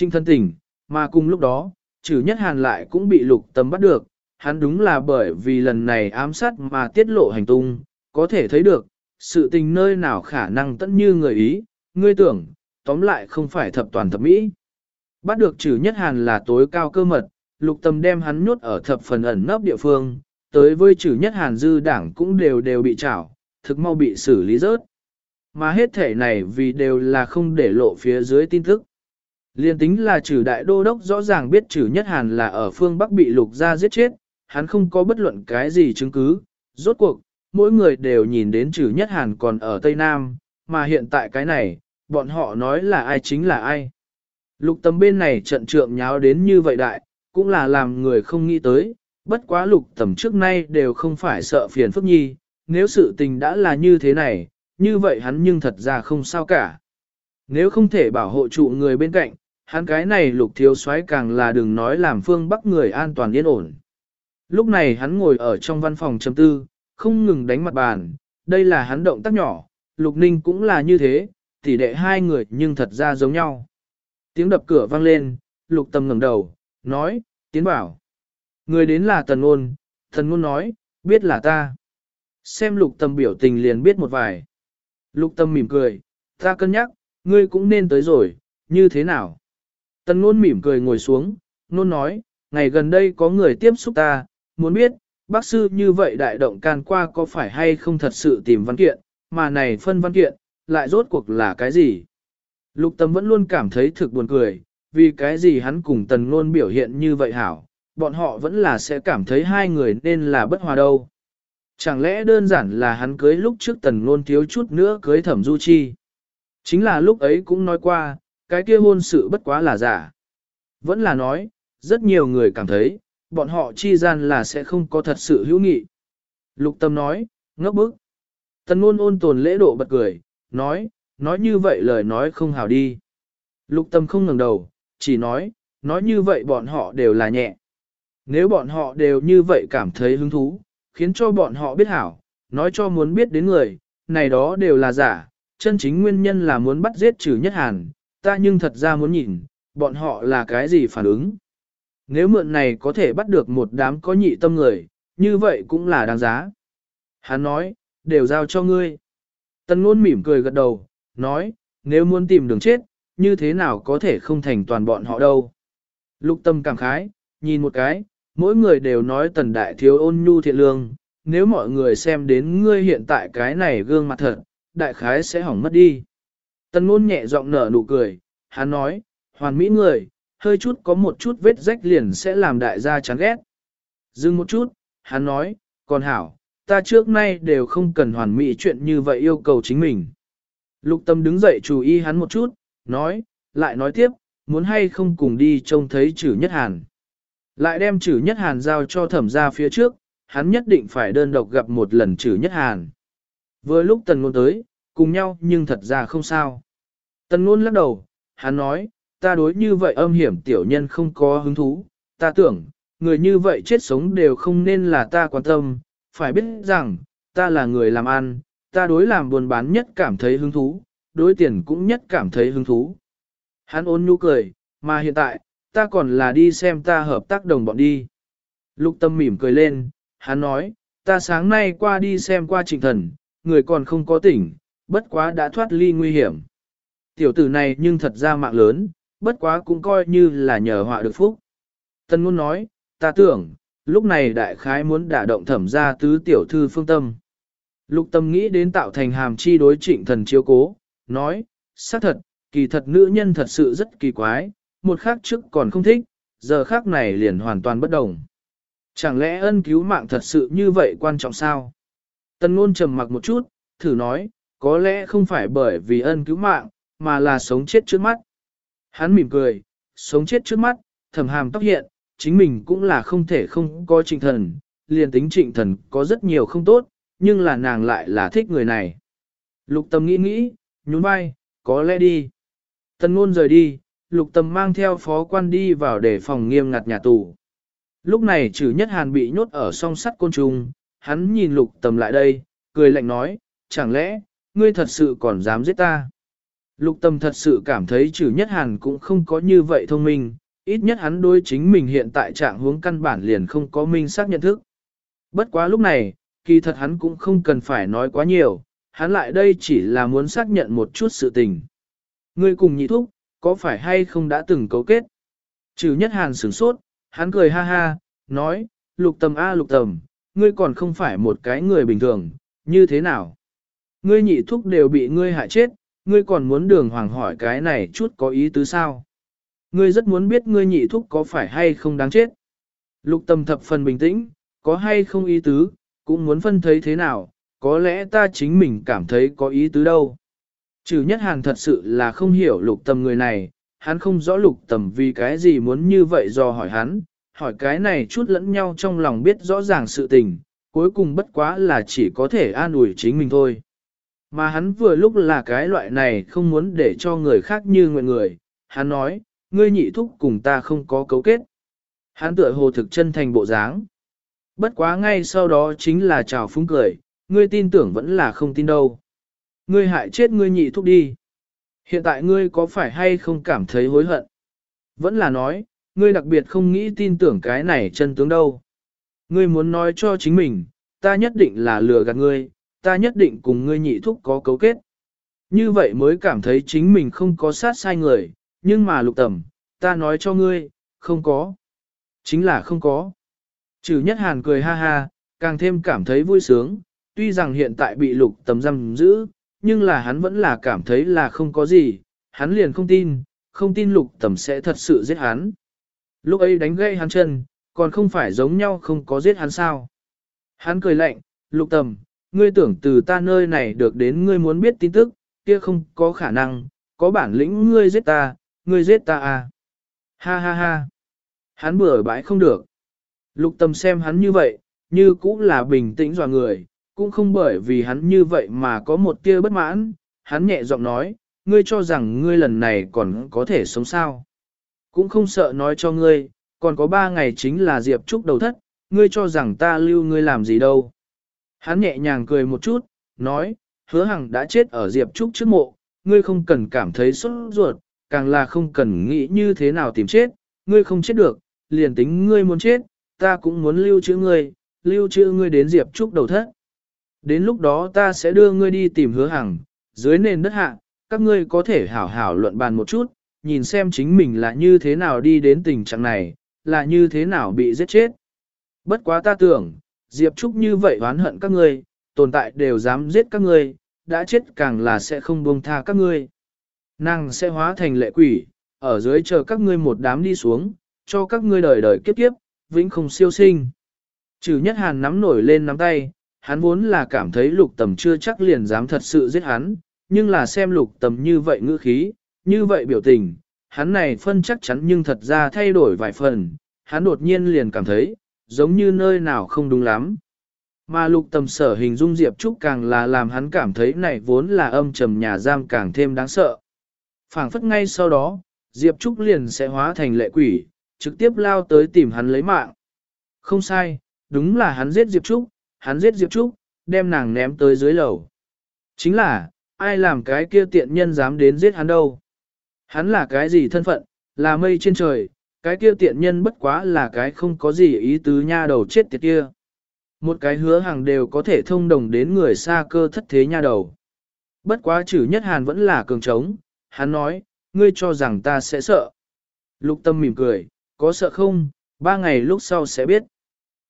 Trinh thân tỉnh, mà cùng lúc đó, trừ nhất hàn lại cũng bị lục tâm bắt được, hắn đúng là bởi vì lần này ám sát mà tiết lộ hành tung, có thể thấy được, sự tình nơi nào khả năng tận như người ý, ngươi tưởng, tóm lại không phải thập toàn thập mỹ. Bắt được trừ nhất hàn là tối cao cơ mật, lục tâm đem hắn nhốt ở thập phần ẩn nấp địa phương, tới với trừ nhất hàn dư đảng cũng đều đều bị trảo, thực mau bị xử lý rớt. Mà hết thể này vì đều là không để lộ phía dưới tin tức. Liên tính là trừ đại đô đốc rõ ràng biết trừ nhất hàn là ở phương Bắc bị lục gia giết chết, hắn không có bất luận cái gì chứng cứ. Rốt cuộc, mỗi người đều nhìn đến trừ nhất hàn còn ở Tây Nam, mà hiện tại cái này, bọn họ nói là ai chính là ai. Lục tầm bên này trận trượng nháo đến như vậy đại, cũng là làm người không nghĩ tới, bất quá lục tầm trước nay đều không phải sợ phiền phức nhi, nếu sự tình đã là như thế này, như vậy hắn nhưng thật ra không sao cả. Nếu không thể bảo hộ trụ người bên cạnh, hắn cái này lục thiếu soái càng là đừng nói làm phương bắc người an toàn yên ổn. Lúc này hắn ngồi ở trong văn phòng chấm tư, không ngừng đánh mặt bàn, đây là hắn động tác nhỏ, lục ninh cũng là như thế, tỷ đệ hai người nhưng thật ra giống nhau. Tiếng đập cửa vang lên, lục tâm ngẩng đầu, nói, tiến bảo. Người đến là tần ngôn, tần ngôn nói, biết là ta. Xem lục tâm biểu tình liền biết một vài. Lục tâm mỉm cười, ta cân nhắc, ngươi cũng nên tới rồi, như thế nào? Tần ngôn mỉm cười ngồi xuống, nôn nói, ngày gần đây có người tiếp xúc ta, muốn biết, bác sư như vậy đại động can qua có phải hay không thật sự tìm văn kiện, mà này phân văn kiện, lại rốt cuộc là cái gì? Lục tâm vẫn luôn cảm thấy thực buồn cười, vì cái gì hắn cùng tần ngôn biểu hiện như vậy hảo, bọn họ vẫn là sẽ cảm thấy hai người nên là bất hòa đâu. Chẳng lẽ đơn giản là hắn cưới lúc trước tần ngôn thiếu chút nữa cưới thẩm du chi. Chính là lúc ấy cũng nói qua, cái kia hôn sự bất quá là giả. Vẫn là nói, rất nhiều người cảm thấy, bọn họ chi gian là sẽ không có thật sự hữu nghị. Lục tâm nói, ngốc bức. Tần ngôn ôn tồn lễ độ bật cười, nói, nói như vậy lời nói không hào đi. Lục tâm không ngẩng đầu, chỉ nói, nói như vậy bọn họ đều là nhẹ. Nếu bọn họ đều như vậy cảm thấy hứng thú, khiến cho bọn họ biết hảo, nói cho muốn biết đến người, này đó đều là giả, chân chính nguyên nhân là muốn bắt giết trừ nhất hàn, ta nhưng thật ra muốn nhìn, bọn họ là cái gì phản ứng. Nếu mượn này có thể bắt được một đám có nhị tâm người, như vậy cũng là đáng giá. Hắn nói, đều giao cho ngươi. Tân ngôn mỉm cười gật đầu, nói, nếu muốn tìm đường chết, như thế nào có thể không thành toàn bọn họ đâu. Lục tâm cảm khái, nhìn một cái, mỗi người đều nói tần đại thiếu ôn nhu thiện lương, nếu mọi người xem đến ngươi hiện tại cái này gương mặt thật, đại khái sẽ hỏng mất đi. Tần ngôn nhẹ giọng nở nụ cười, hắn nói, hoàn mỹ người, hơi chút có một chút vết rách liền sẽ làm đại gia chán ghét. Dừng một chút, hắn nói, còn hảo, ta trước nay đều không cần hoàn mỹ chuyện như vậy yêu cầu chính mình. Lục tâm đứng dậy chú ý hắn một chút, nói, lại nói tiếp, muốn hay không cùng đi trông thấy chử nhất hàn. Lại đem chử nhất hàn giao cho thẩm ra phía trước, hắn nhất định phải đơn độc gặp một lần chử nhất hàn. Vừa lúc tần ngôn tới, cùng nhau nhưng thật ra không sao. Tần ngôn lắc đầu, hắn nói, ta đối như vậy âm hiểm tiểu nhân không có hứng thú, ta tưởng, người như vậy chết sống đều không nên là ta quan tâm, phải biết rằng, ta là người làm ăn, ta đối làm buôn bán nhất cảm thấy hứng thú, đối tiền cũng nhất cảm thấy hứng thú. Hắn ôn nhu cười, mà hiện tại, ta còn là đi xem ta hợp tác đồng bọn đi. Lục tâm mỉm cười lên, hắn nói, ta sáng nay qua đi xem qua trịnh thần, người còn không có tỉnh, bất quá đã thoát ly nguy hiểm. Tiểu tử này nhưng thật ra mạng lớn, bất quá cũng coi như là nhờ họa được phúc. Tân ngôn nói, ta tưởng, lúc này đại khái muốn đả động thẩm ra tứ tiểu thư phương tâm. Lục tâm nghĩ đến tạo thành hàm chi đối trịnh thần chiếu cố, nói, xác thật, kỳ thật nữ nhân thật sự rất kỳ quái, một khác trước còn không thích, giờ khác này liền hoàn toàn bất đồng. Chẳng lẽ ân cứu mạng thật sự như vậy quan trọng sao? Tân ngôn trầm mặc một chút, thử nói, có lẽ không phải bởi vì ân cứu mạng, mà là sống chết trước mắt. Hắn mỉm cười, sống chết trước mắt, thầm hàm tóc hiện, chính mình cũng là không thể không có trịnh thần, liền tính trịnh thần có rất nhiều không tốt, nhưng là nàng lại là thích người này. Lục tâm nghĩ nghĩ, nhún vai, có lẽ đi. Tần ngôn rời đi, lục tâm mang theo phó quan đi vào để phòng nghiêm ngặt nhà tù. Lúc này trừ nhất hàn bị nhốt ở song sắt côn trùng, hắn nhìn lục tâm lại đây, cười lạnh nói, chẳng lẽ, ngươi thật sự còn dám giết ta? Lục tâm thật sự cảm thấy trừ nhất hàn cũng không có như vậy thông minh, ít nhất hắn đối chính mình hiện tại trạng huống căn bản liền không có minh xác nhận thức. Bất quá lúc này, kỳ thật hắn cũng không cần phải nói quá nhiều, hắn lại đây chỉ là muốn xác nhận một chút sự tình. Ngươi cùng nhị thúc, có phải hay không đã từng cấu kết? Trừ nhất hàn sửng sốt, hắn cười ha ha, nói, lục tầm a lục tầm, ngươi còn không phải một cái người bình thường, như thế nào? Ngươi nhị thúc đều bị ngươi hại chết, ngươi còn muốn đường hoàng hỏi cái này chút có ý tứ sao? Ngươi rất muốn biết ngươi nhị thúc có phải hay không đáng chết. Lục tâm thập phần bình tĩnh, có hay không ý tứ, cũng muốn phân thấy thế nào, có lẽ ta chính mình cảm thấy có ý tứ đâu. Trừ nhất hàn thật sự là không hiểu lục tâm người này, hắn không rõ lục tầm vì cái gì muốn như vậy do hỏi hắn, hỏi cái này chút lẫn nhau trong lòng biết rõ ràng sự tình, cuối cùng bất quá là chỉ có thể an ủi chính mình thôi. Mà hắn vừa lúc là cái loại này không muốn để cho người khác như nguyện người, hắn nói, ngươi nhị thúc cùng ta không có cấu kết. Hắn tựa hồ thực chân thành bộ dáng. Bất quá ngay sau đó chính là chào phúng cười, ngươi tin tưởng vẫn là không tin đâu. Ngươi hại chết ngươi nhị thúc đi. Hiện tại ngươi có phải hay không cảm thấy hối hận? Vẫn là nói, ngươi đặc biệt không nghĩ tin tưởng cái này chân tướng đâu. Ngươi muốn nói cho chính mình, ta nhất định là lừa gạt ngươi, ta nhất định cùng ngươi nhị thúc có cấu kết. Như vậy mới cảm thấy chính mình không có sát sai người, nhưng mà lục tầm, ta nói cho ngươi, không có. Chính là không có. Trừ nhất hàn cười ha ha, càng thêm cảm thấy vui sướng, tuy rằng hiện tại bị lục tầm giam giữ, nhưng là hắn vẫn là cảm thấy là không có gì, hắn liền không tin, không tin lục tầm sẽ thật sự giết hắn. Lúc ấy đánh gãy hắn chân, còn không phải giống nhau không có giết hắn sao. Hắn cười lạnh, lục tầm, ngươi tưởng từ ta nơi này được đến ngươi muốn biết tin tức, kia không có khả năng, có bản lĩnh ngươi giết ta, ngươi giết ta à. Ha ha ha. Hắn bừa bãi không được. Lục Tâm xem hắn như vậy, như cũng là bình tĩnh dò người, cũng không bởi vì hắn như vậy mà có một tia bất mãn, hắn nhẹ giọng nói, ngươi cho rằng ngươi lần này còn có thể sống sao. Cũng không sợ nói cho ngươi, còn có ba ngày chính là Diệp Trúc đầu thất, ngươi cho rằng ta lưu ngươi làm gì đâu. Hắn nhẹ nhàng cười một chút, nói, hứa hằng đã chết ở Diệp Trúc trước mộ, ngươi không cần cảm thấy sốt ruột, càng là không cần nghĩ như thế nào tìm chết, ngươi không chết được, liền tính ngươi muốn chết, ta cũng muốn lưu trữ ngươi, lưu trữ ngươi đến Diệp Trúc đầu thất. Đến lúc đó ta sẽ đưa ngươi đi tìm hứa hằng, dưới nền đất hạ, các ngươi có thể hảo hảo luận bàn một chút, nhìn xem chính mình là như thế nào đi đến tình trạng này, là như thế nào bị giết chết. Bất quá ta tưởng, Diệp Trúc như vậy oán hận các ngươi, tồn tại đều dám giết các ngươi, đã chết càng là sẽ không buông tha các ngươi. Nàng sẽ hóa thành lệ quỷ, ở dưới chờ các ngươi một đám đi xuống, cho các ngươi đời đời kiếp kiếp, vĩnh không siêu sinh. Trừ nhất hàn nắm nổi lên nắm tay, hắn vốn là cảm thấy lục tầm chưa chắc liền dám thật sự giết hắn, nhưng là xem lục tầm như vậy ngữ khí, như vậy biểu tình, hắn này phân chắc chắn nhưng thật ra thay đổi vài phần, hắn đột nhiên liền cảm thấy, giống như nơi nào không đúng lắm. Mà lục tầm sở hình dung Diệp Trúc càng là làm hắn cảm thấy này vốn là âm trầm nhà giam càng thêm đáng sợ. phảng phất ngay sau đó, Diệp Trúc liền sẽ hóa thành lệ quỷ, trực tiếp lao tới tìm hắn lấy mạng. Không sai, đúng là hắn giết Diệp Trúc, hắn giết Diệp Trúc, đem nàng ném tới dưới lầu. Chính là, ai làm cái kia tiện nhân dám đến giết hắn đâu. Hắn là cái gì thân phận, là mây trên trời, cái kia tiện nhân bất quá là cái không có gì ý tứ nha đầu chết tiệt kia. Một cái hứa hàng đều có thể thông đồng đến người xa cơ thất thế nha đầu. Bất quá chử nhất hàn vẫn là cường trống, hắn nói, ngươi cho rằng ta sẽ sợ. Lục tâm mỉm cười, có sợ không, ba ngày lúc sau sẽ biết.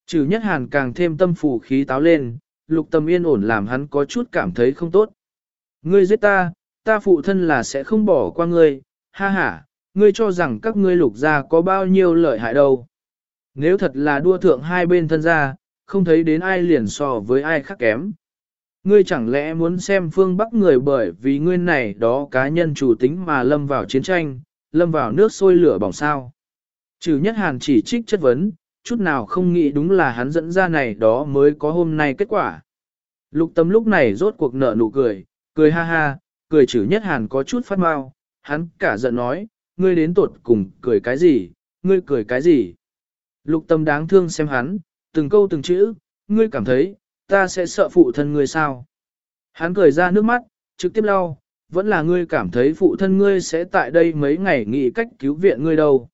Trừ nhất hàn càng thêm tâm phủ khí táo lên, lục tâm yên ổn làm hắn có chút cảm thấy không tốt. Ngươi giết ta, ta phụ thân là sẽ không bỏ qua ngươi, ha ha, ngươi cho rằng các ngươi lục gia có bao nhiêu lợi hại đâu. Nếu thật là đua thượng hai bên thân gia, không thấy đến ai liền so với ai khác kém. Ngươi chẳng lẽ muốn xem phương Bắc người bởi vì ngươi này đó cá nhân chủ tính mà lâm vào chiến tranh, lâm vào nước sôi lửa bỏng sao. Trừ nhất hàn chỉ trích chất vấn, chút nào không nghĩ đúng là hắn dẫn ra này đó mới có hôm nay kết quả. Lục tâm lúc này rốt cuộc nở nụ cười, cười ha ha, cười trừ nhất hàn có chút phát mau, hắn cả giận nói, ngươi đến tột cùng cười cái gì, ngươi cười cái gì. Lục tâm đáng thương xem hắn, từng câu từng chữ, ngươi cảm thấy, ta sẽ sợ phụ thân ngươi sao. Hắn cười ra nước mắt, trực tiếp lau, vẫn là ngươi cảm thấy phụ thân ngươi sẽ tại đây mấy ngày nghĩ cách cứu viện ngươi đâu.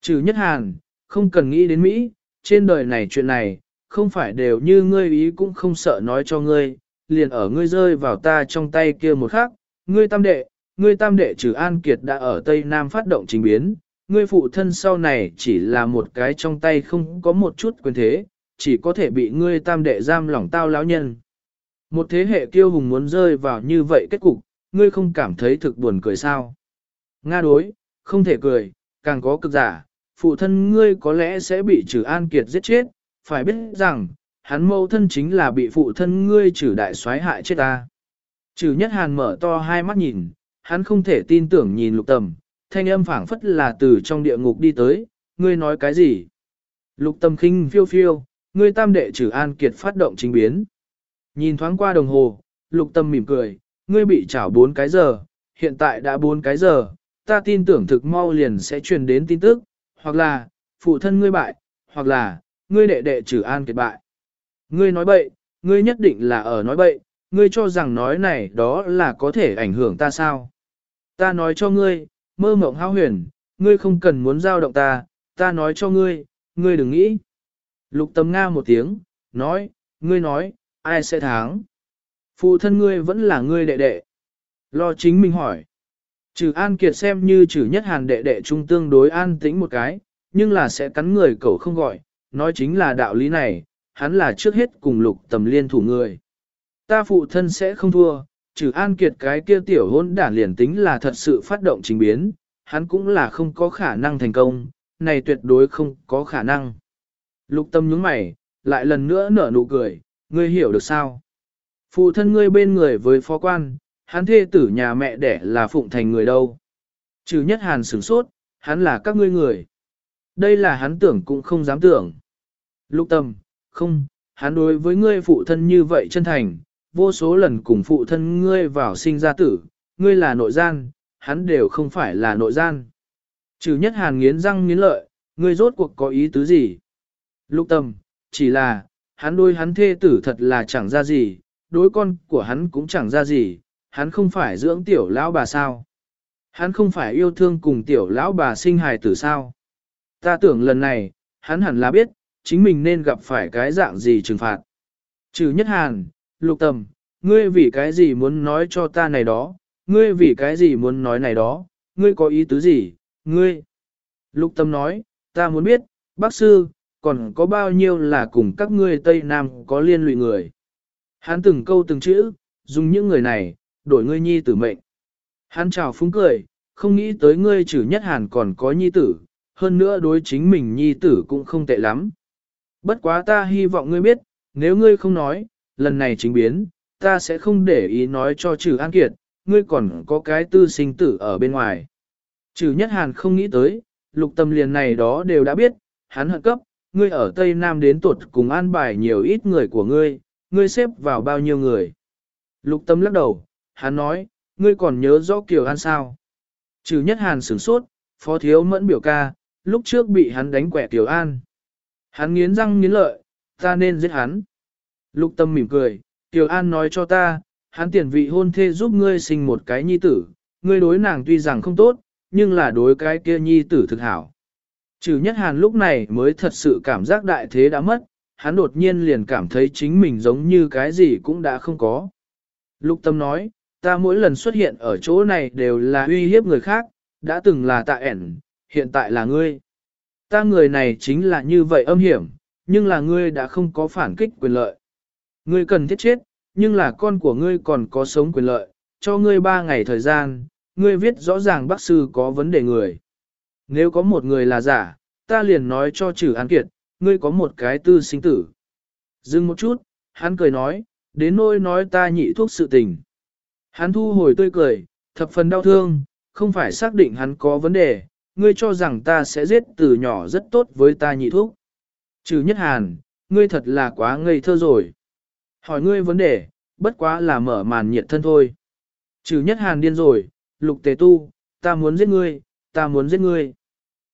Trừ nhất hàn, không cần nghĩ đến Mỹ, trên đời này chuyện này, không phải đều như ngươi ý cũng không sợ nói cho ngươi, liền ở ngươi rơi vào ta trong tay kia một khắc, ngươi tam đệ, ngươi tam đệ trừ An Kiệt đã ở Tây Nam phát động trình biến, ngươi phụ thân sau này chỉ là một cái trong tay không có một chút quyền thế, chỉ có thể bị ngươi tam đệ giam lỏng tao lão nhân. Một thế hệ kiêu hùng muốn rơi vào như vậy kết cục, ngươi không cảm thấy thực buồn cười sao? Nga đối, không thể cười, càng có cực giả, phụ thân ngươi có lẽ sẽ bị trừ an kiệt giết chết, phải biết rằng, hắn mâu thân chính là bị phụ thân ngươi trừ đại soái hại chết ta. Trừ nhất hàn mở to hai mắt nhìn, hắn không thể tin tưởng nhìn lục tầm, thanh âm phảng phất là từ trong địa ngục đi tới, ngươi nói cái gì? Lục tầm khinh phiêu phiêu, ngươi tam đệ trừ an kiệt phát động chính biến. Nhìn thoáng qua đồng hồ, lục tâm mỉm cười, ngươi bị chảo 4 cái giờ, hiện tại đã 4 cái giờ, ta tin tưởng thực mau liền sẽ truyền đến tin tức, hoặc là, phụ thân ngươi bại, hoặc là, ngươi đệ đệ trừ an kiệt bại. Ngươi nói bậy, ngươi nhất định là ở nói bậy, ngươi cho rằng nói này đó là có thể ảnh hưởng ta sao. Ta nói cho ngươi, mơ mộng hao huyền, ngươi không cần muốn giao động ta, ta nói cho ngươi, ngươi đừng nghĩ. Lục tâm nga một tiếng, nói, ngươi nói, ai sẽ thắng? Phụ thân ngươi vẫn là ngươi đệ đệ. Lo chính mình hỏi. Trừ An Kiệt xem như trừ nhất hàn đệ đệ trung tương đối an tĩnh một cái, nhưng là sẽ cắn người cậu không gọi, nói chính là đạo lý này, hắn là trước hết cùng lục tầm liên thủ người. Ta phụ thân sẽ không thua, trừ An Kiệt cái kia tiểu hôn đản liền tính là thật sự phát động trình biến, hắn cũng là không có khả năng thành công, này tuyệt đối không có khả năng. Lục tâm nhướng mày, lại lần nữa nở nụ cười, ngươi hiểu được sao? Phụ thân ngươi bên người với phó quan, hắn thê tử nhà mẹ đẻ là phụng thành người đâu. Trừ nhất hàn sửng sốt, hắn là các ngươi người. Đây là hắn tưởng cũng không dám tưởng. Lục tâm, không, hắn đối với ngươi phụ thân như vậy chân thành, vô số lần cùng phụ thân ngươi vào sinh ra tử, ngươi là nội gian, hắn đều không phải là nội gian. Trừ nhất hàn nghiến răng nghiến lợi, ngươi rốt cuộc có ý tứ gì? Lục tâm, chỉ là, hắn đôi hắn thê tử thật là chẳng ra gì, đối con của hắn cũng chẳng ra gì, hắn không phải dưỡng tiểu lão bà sao. Hắn không phải yêu thương cùng tiểu lão bà sinh hài tử sao. Ta tưởng lần này, hắn hẳn là biết, chính mình nên gặp phải cái dạng gì trừng phạt. Trừ nhất hàn, lục tầm, ngươi vì cái gì muốn nói cho ta này đó, ngươi vì cái gì muốn nói này đó, ngươi có ý tứ gì, ngươi. Lục Tầm nói, ta muốn biết, bác sư, còn có bao nhiêu là cùng các ngươi Tây Nam có liên lụy người. Hắn từng câu từng chữ, dùng những người này, đổi ngươi nhi tử mệnh. Hắn chào phúng cười, không nghĩ tới ngươi trừ nhất hàn còn có nhi tử, hơn nữa đối chính mình nhi tử cũng không tệ lắm. Bất quá ta hy vọng ngươi biết, nếu ngươi không nói, lần này chính biến, ta sẽ không để ý nói cho trừ an kiệt, ngươi còn có cái tư sinh tử ở bên ngoài. Trừ nhất hàn không nghĩ tới, lục tâm liền này đó đều đã biết, hắn hận cấp, ngươi ở Tây Nam đến tuột cùng an bài nhiều ít người của ngươi, ngươi xếp vào bao nhiêu người. Lục tâm lắc đầu, hắn nói, ngươi còn nhớ rõ Kiều An sao. Trừ nhất hàn sửng sốt, phó thiếu mẫn biểu ca, lúc trước bị hắn đánh quẻ Kiều An. Hắn nghiến răng nghiến lợi, ta nên giết hắn. Lục tâm mỉm cười, Kiều An nói cho ta, hắn tiền vị hôn thê giúp ngươi sinh một cái nhi tử, ngươi đối nàng tuy rằng không tốt, nhưng là đối cái kia nhi tử thực hảo. Trừ nhất hàn lúc này mới thật sự cảm giác đại thế đã mất, hắn đột nhiên liền cảm thấy chính mình giống như cái gì cũng đã không có. Lục tâm nói, ta mỗi lần xuất hiện ở chỗ này đều là uy hiếp người khác, đã từng là tạ ẻn, hiện tại là ngươi. Ta người này chính là như vậy âm hiểm, nhưng là ngươi đã không có phản kích quyền lợi. Ngươi cần thiết chết, nhưng là con của ngươi còn có sống quyền lợi, cho ngươi ba ngày thời gian, ngươi viết rõ ràng bác sư có vấn đề người. Nếu có một người là giả, ta liền nói cho trừ án kiệt, ngươi có một cái tư sinh tử. Dừng một chút, hắn cười nói, đến nỗi nói ta nhị thuốc sự tình. Hắn thu hồi tươi cười, thập phần đau thương, không phải xác định hắn có vấn đề, ngươi cho rằng ta sẽ giết từ nhỏ rất tốt với ta nhị thuốc. Trừ nhất hàn, ngươi thật là quá ngây thơ rồi. Hỏi ngươi vấn đề, bất quá là mở màn nhiệt thân thôi. Trừ nhất hàn điên rồi, lục tề tu, ta muốn giết ngươi, ta muốn giết ngươi.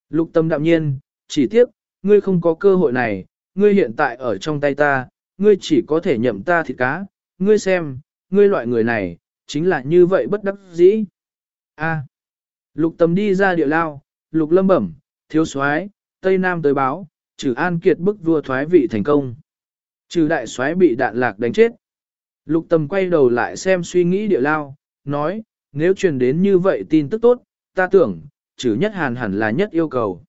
Lục tâm đạm nhiên, chỉ tiếc, ngươi không có cơ hội này, ngươi hiện tại ở trong tay ta, ngươi chỉ có thể nhậm ta thịt cá, ngươi xem, ngươi loại người này, chính là như vậy bất đắc dĩ. A. lục Tâm đi ra địa lao, lục lâm bẩm, thiếu soái Tây Nam tới báo, trừ an kiệt bức vua thoái vị thành công. Trừ đại soái bị đạn lạc đánh chết. Lục tầm quay đầu lại xem suy nghĩ địa lao, nói, nếu truyền đến như vậy tin tức tốt, ta tưởng, trừ nhất hàn hẳn là nhất yêu cầu.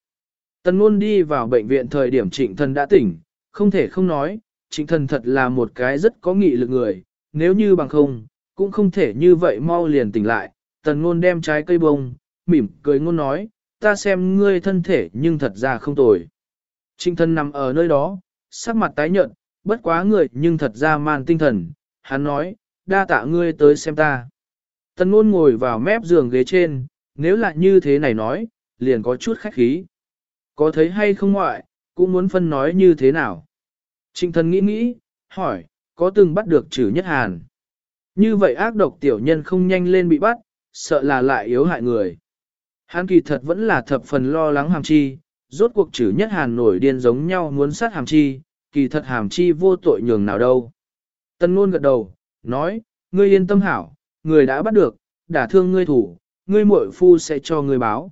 Tần luôn đi vào bệnh viện thời điểm trịnh thần đã tỉnh, không thể không nói, trịnh thần thật là một cái rất có nghị lực người, nếu như bằng không, cũng không thể như vậy mau liền tỉnh lại. Tần ngôn đem trái cây bông, mỉm cười ngôn nói, ta xem ngươi thân thể nhưng thật ra không tồi. Trịnh thần nằm ở nơi đó, sắc mặt tái nhợt, bất quá người nhưng thật ra man tinh thần, hắn nói, đa tạ ngươi tới xem ta. Tần ngôn ngồi vào mép giường ghế trên, nếu là như thế này nói, liền có chút khách khí. Có thấy hay không ngoại, cũng muốn phân nói như thế nào. Trịnh thần nghĩ nghĩ, hỏi, có từng bắt được trừ nhất hàn. Như vậy ác độc tiểu nhân không nhanh lên bị bắt, sợ là lại yếu hại người. Hàn kỳ thật vẫn là thập phần lo lắng hàm chi, rốt cuộc trừ nhất hàn nổi điên giống nhau muốn sát hàm chi, kỳ thật hàm chi vô tội nhường nào đâu. Tân ngôn gật đầu, nói, ngươi yên tâm hảo, người đã bắt được, đả thương ngươi thủ, ngươi muội phu sẽ cho ngươi báo.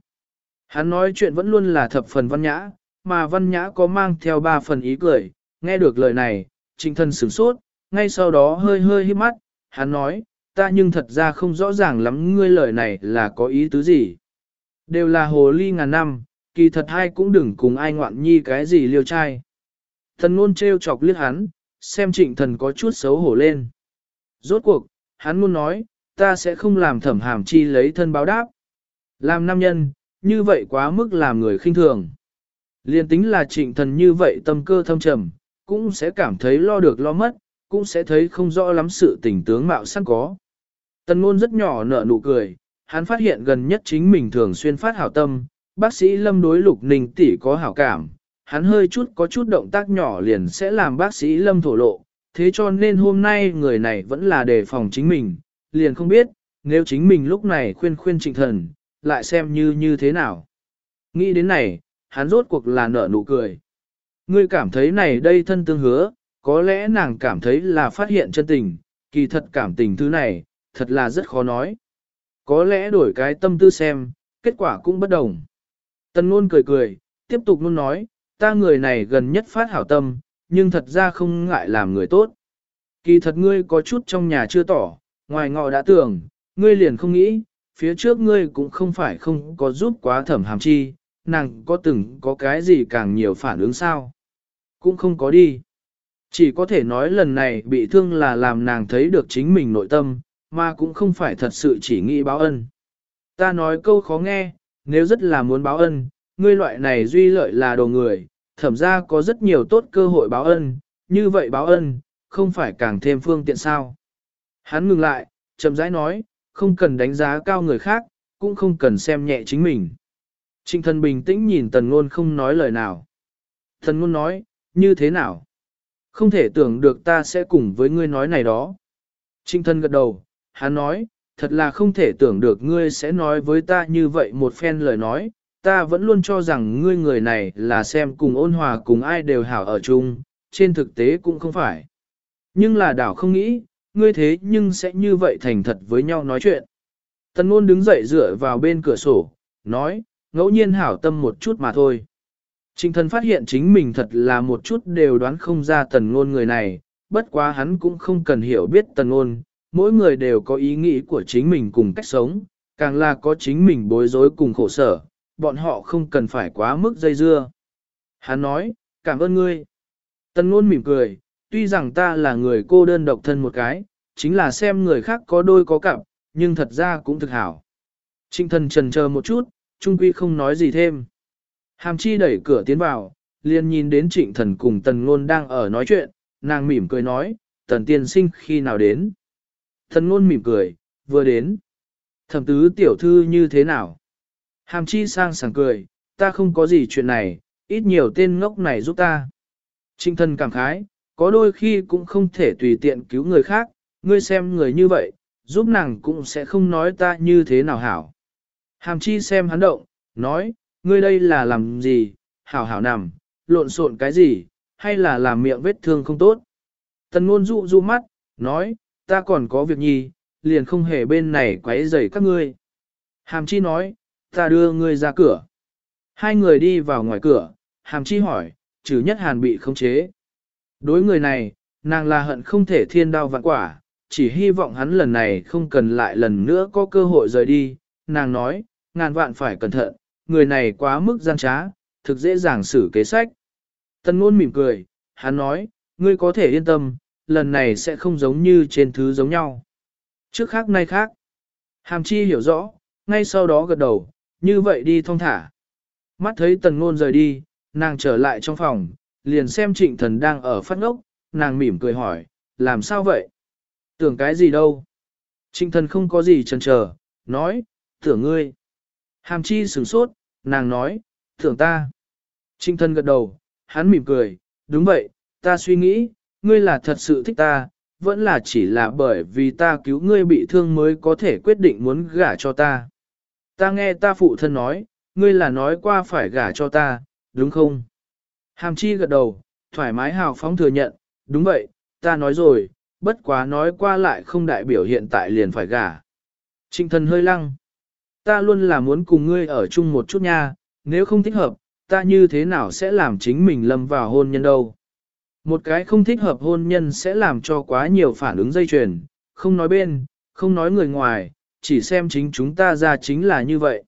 Hắn nói chuyện vẫn luôn là thập phần văn nhã, mà văn nhã có mang theo ba phần ý cười, nghe được lời này, trịnh thân sửng sốt, ngay sau đó hơi hơi hít mắt, hắn nói, ta nhưng thật ra không rõ ràng lắm ngươi lời này là có ý tứ gì. Đều là hồ ly ngàn năm, kỳ thật hai cũng đừng cùng ai ngoạn nhi cái gì liêu trai. Thần ngôn treo chọc liếc hắn, xem trịnh thần có chút xấu hổ lên. Rốt cuộc, hắn luôn nói, ta sẽ không làm thẩm hàm chi lấy thân báo đáp. Làm nam nhân, như vậy quá mức làm người khinh thường. Liên tính là trịnh thần như vậy tâm cơ thâm trầm, cũng sẽ cảm thấy lo được lo mất, cũng sẽ thấy không rõ lắm sự tình tướng mạo sẵn có. Tần ngôn rất nhỏ nở nụ cười, hắn phát hiện gần nhất chính mình thường xuyên phát hảo tâm, bác sĩ lâm đối lục ninh tỷ có hảo cảm, hắn hơi chút có chút động tác nhỏ liền sẽ làm bác sĩ lâm thổ lộ, thế cho nên hôm nay người này vẫn là đề phòng chính mình, liền không biết, nếu chính mình lúc này khuyên khuyên trịnh thần, lại xem như như thế nào. Nghĩ đến này, hắn rốt cuộc là nở nụ cười. Ngươi cảm thấy này đây thân tương hứa, có lẽ nàng cảm thấy là phát hiện chân tình, kỳ thật cảm tình thứ này, thật là rất khó nói. Có lẽ đổi cái tâm tư xem, kết quả cũng bất đồng. Tần luôn cười cười, tiếp tục luôn nói, ta người này gần nhất phát hảo tâm, nhưng thật ra không ngại làm người tốt. Kỳ thật ngươi có chút trong nhà chưa tỏ, ngoài ngọ đã tưởng, ngươi liền không nghĩ, phía trước ngươi cũng không phải không có giúp quá thẩm hàm chi, nàng có từng có cái gì càng nhiều phản ứng sao. Cũng không có đi. Chỉ có thể nói lần này bị thương là làm nàng thấy được chính mình nội tâm, mà cũng không phải thật sự chỉ nghĩ báo ân. Ta nói câu khó nghe, nếu rất là muốn báo ân, ngươi loại này duy lợi là đồ người, thẩm ra có rất nhiều tốt cơ hội báo ân, như vậy báo ân, không phải càng thêm phương tiện sao. Hắn ngừng lại, chậm rãi nói, không cần đánh giá cao người khác, cũng không cần xem nhẹ chính mình. Trịnh thần bình tĩnh nhìn tần ngôn không nói lời nào. Tần ngôn nói, như thế nào? Không thể tưởng được ta sẽ cùng với ngươi nói này đó. Trịnh thần gật đầu, hắn nói, thật là không thể tưởng được ngươi sẽ nói với ta như vậy một phen lời nói. Ta vẫn luôn cho rằng ngươi người này là xem cùng ôn hòa cùng ai đều hảo ở chung, trên thực tế cũng không phải. Nhưng là đảo không nghĩ, ngươi thế nhưng sẽ như vậy thành thật với nhau nói chuyện. Tần ngôn đứng dậy dựa vào bên cửa sổ, nói, ngẫu nhiên hảo tâm một chút mà thôi. Trình thần phát hiện chính mình thật là một chút đều đoán không ra tần ngôn người này, bất quá hắn cũng không cần hiểu biết tần ngôn, mỗi người đều có ý nghĩ của chính mình cùng cách sống, càng là có chính mình bối rối cùng khổ sở, bọn họ không cần phải quá mức dây dưa. Hắn nói, cảm ơn ngươi. Tần ngôn mỉm cười, tuy rằng ta là người cô đơn độc thân một cái, chính là xem người khác có đôi có cặp, nhưng thật ra cũng thực hảo. Trinh thần trần chờ một chút, trung quy không nói gì thêm. Hàm chi đẩy cửa tiến vào, liền nhìn đến trịnh thần cùng tần ngôn đang ở nói chuyện, nàng mỉm cười nói, tần tiên sinh khi nào đến. Tần ngôn mỉm cười, vừa đến. Thẩm tứ tiểu thư như thế nào? Hàm chi sang sảng cười, ta không có gì chuyện này, ít nhiều tên ngốc này giúp ta. Trinh thần cảm khái, có đôi khi cũng không thể tùy tiện cứu người khác, ngươi xem người như vậy, giúp nàng cũng sẽ không nói ta như thế nào hảo. Hàm chi xem hắn động, nói, ngươi đây là làm gì, hảo hảo nằm, lộn xộn cái gì, hay là làm miệng vết thương không tốt. Tần ngôn dụ dụ mắt, nói, ta còn có việc nhì, liền không hề bên này quấy rầy các ngươi. Hàm chi nói, ta đưa ngươi ra cửa. Hai người đi vào ngoài cửa, hàm chi hỏi, trừ nhất hàn bị khống chế. Đối người này, nàng là hận không thể thiên đao vạn quả, chỉ hy vọng hắn lần này không cần lại lần nữa có cơ hội rời đi. Nàng nói, ngàn vạn phải cẩn thận, người này quá mức gian trá, thực dễ dàng xử kế sách. Tân ngôn mỉm cười, hắn nói, ngươi có thể yên tâm, lần này sẽ không giống như trên thứ giống nhau. Trước khác nay khác. Hàm chi hiểu rõ, ngay sau đó gật đầu, như vậy đi thong thả. Mắt thấy tần ngôn rời đi, nàng trở lại trong phòng, liền xem trịnh thần đang ở phát ngốc, nàng mỉm cười hỏi, làm sao vậy? Tưởng cái gì đâu? Trịnh thần không có gì chần chờ, nói, tưởng ngươi. Hàm chi sửng sốt, nàng nói, tưởng ta. Trịnh thần gật đầu, hắn mỉm cười, đúng vậy, ta suy nghĩ, ngươi là thật sự thích ta, vẫn là chỉ là bởi vì ta cứu ngươi bị thương mới có thể quyết định muốn gả cho ta. Ta nghe ta phụ thân nói, ngươi là nói qua phải gả cho ta, đúng không? Hàm chi gật đầu, thoải mái hào phóng thừa nhận, đúng vậy, ta nói rồi, bất quá nói qua lại không đại biểu hiện tại liền phải gả. Trịnh thần hơi lăng. Ta luôn là muốn cùng ngươi ở chung một chút nha, nếu không thích hợp, ta như thế nào sẽ làm chính mình lâm vào hôn nhân đâu. Một cái không thích hợp hôn nhân sẽ làm cho quá nhiều phản ứng dây chuyền, không nói bên, không nói người ngoài, chỉ xem chính chúng ta ra chính là như vậy.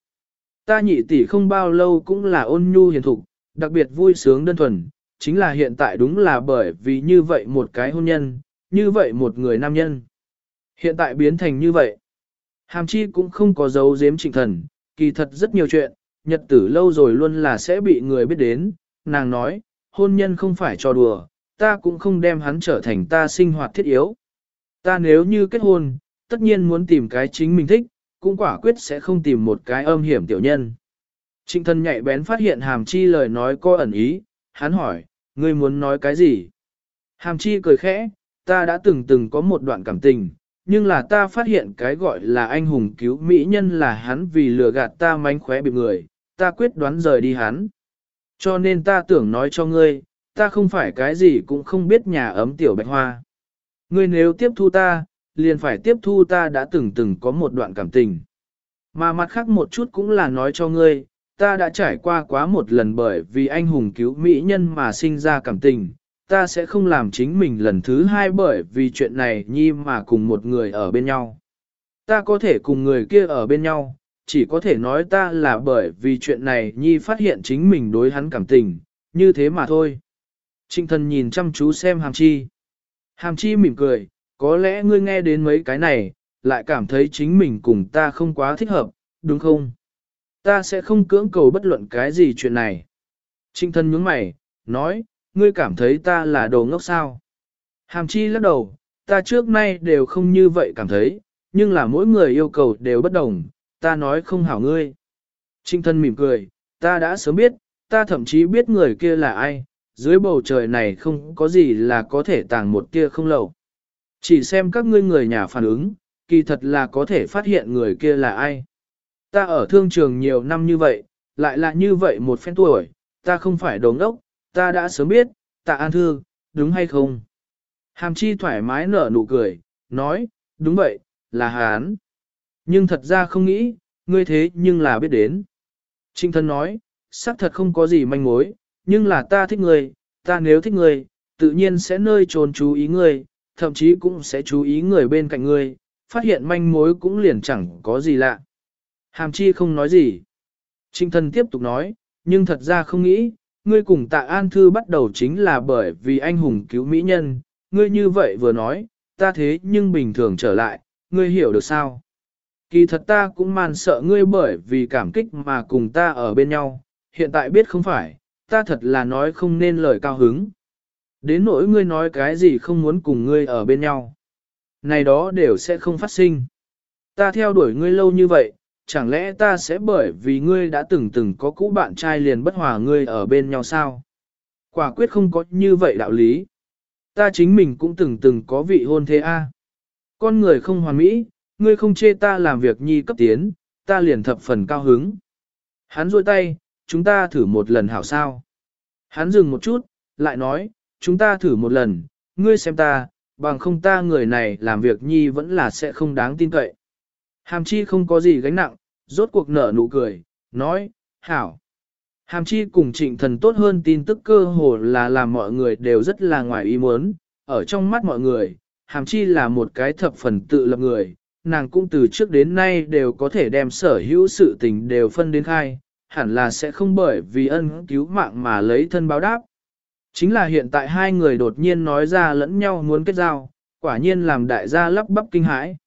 Ta nhị tỷ không bao lâu cũng là ôn nhu hiền thục, đặc biệt vui sướng đơn thuần, chính là hiện tại đúng là bởi vì như vậy một cái hôn nhân, như vậy một người nam nhân. Hiện tại biến thành như vậy. Hàm chi cũng không có dấu giếm trịnh thần, kỳ thật rất nhiều chuyện, nhật tử lâu rồi luôn là sẽ bị người biết đến. Nàng nói, hôn nhân không phải cho đùa, ta cũng không đem hắn trở thành ta sinh hoạt thiết yếu. Ta nếu như kết hôn, tất nhiên muốn tìm cái chính mình thích, cũng quả quyết sẽ không tìm một cái âm hiểm tiểu nhân. Trịnh thân nhạy bén phát hiện hàm chi lời nói có ẩn ý, hắn hỏi, ngươi muốn nói cái gì? Hàm chi cười khẽ, ta đã từng từng có một đoạn cảm tình, nhưng là ta phát hiện cái gọi là anh hùng cứu mỹ nhân là hắn vì lừa gạt ta mánh khóe bị người, ta quyết đoán rời đi hắn. Cho nên ta tưởng nói cho ngươi, ta không phải cái gì cũng không biết nhà ấm tiểu bạch hoa. Ngươi nếu tiếp thu ta, liền phải tiếp thu ta đã từng từng có một đoạn cảm tình. Mà mặt khác một chút cũng là nói cho ngươi, ta đã trải qua quá một lần bởi vì anh hùng cứu mỹ nhân mà sinh ra cảm tình, ta sẽ không làm chính mình lần thứ hai bởi vì chuyện này nhi mà cùng một người ở bên nhau. Ta có thể cùng người kia ở bên nhau, chỉ có thể nói ta là bởi vì chuyện này nhi phát hiện chính mình đối hắn cảm tình, như thế mà thôi. Trinh thần nhìn chăm chú xem hàm chi. Hàm chi mỉm cười, có lẽ ngươi nghe đến mấy cái này, lại cảm thấy chính mình cùng ta không quá thích hợp, đúng không? Ta sẽ không cưỡng cầu bất luận cái gì chuyện này. Trinh thân nhướng mày, nói, ngươi cảm thấy ta là đồ ngốc sao? Hàm chi lắc đầu, ta trước nay đều không như vậy cảm thấy, nhưng là mỗi người yêu cầu đều bất đồng, ta nói không hảo ngươi. Trinh thân mỉm cười, ta đã sớm biết, ta thậm chí biết người kia là ai, dưới bầu trời này không có gì là có thể tàng một kia không lậu. Chỉ xem các ngươi người nhà phản ứng, kỳ thật là có thể phát hiện người kia là ai. Ta ở thương trường nhiều năm như vậy, lại là như vậy một phen tuổi, ta không phải đồ ngốc, ta đã sớm biết, tạ an thư, đúng hay không? Hàm chi thoải mái nở nụ cười, nói, đúng vậy, là hán. Nhưng thật ra không nghĩ, ngươi thế nhưng là biết đến. Trinh thân nói, xác thật không có gì manh mối, nhưng là ta thích ngươi, ta nếu thích ngươi, tự nhiên sẽ nơi trồn chú ý ngươi, thậm chí cũng sẽ chú ý người bên cạnh ngươi, phát hiện manh mối cũng liền chẳng có gì lạ. Hàm chi không nói gì. Trinh Thần tiếp tục nói, nhưng thật ra không nghĩ, ngươi cùng tạ an thư bắt đầu chính là bởi vì anh hùng cứu mỹ nhân, ngươi như vậy vừa nói, ta thế nhưng bình thường trở lại, ngươi hiểu được sao? Kỳ thật ta cũng man sợ ngươi bởi vì cảm kích mà cùng ta ở bên nhau, hiện tại biết không phải, ta thật là nói không nên lời cao hứng. Đến nỗi ngươi nói cái gì không muốn cùng ngươi ở bên nhau. Này đó đều sẽ không phát sinh. Ta theo đuổi ngươi lâu như vậy, chẳng lẽ ta sẽ bởi vì ngươi đã từng từng có cũ bạn trai liền bất hòa ngươi ở bên nhau sao? Quả quyết không có như vậy đạo lý. Ta chính mình cũng từng từng có vị hôn thế a. Con người không hoàn mỹ, ngươi không chê ta làm việc nhi cấp tiến, ta liền thập phần cao hứng. Hắn rôi tay, chúng ta thử một lần hảo sao. Hắn dừng một chút, lại nói, chúng ta thử một lần, ngươi xem ta, bằng không ta người này làm việc nhi vẫn là sẽ không đáng tin cậy. Hàm chi không có gì gánh nặng, rốt cuộc nở nụ cười, nói, hảo. Hàm chi cùng trịnh thần tốt hơn tin tức cơ hồ là làm mọi người đều rất là ngoài ý muốn, ở trong mắt mọi người, hàm chi là một cái thập phần tự lập người, nàng cũng từ trước đến nay đều có thể đem sở hữu sự tình đều phân đến khai, hẳn là sẽ không bởi vì ân cứu mạng mà lấy thân báo đáp. Chính là hiện tại hai người đột nhiên nói ra lẫn nhau muốn kết giao, quả nhiên làm đại gia lắp bắp kinh hãi.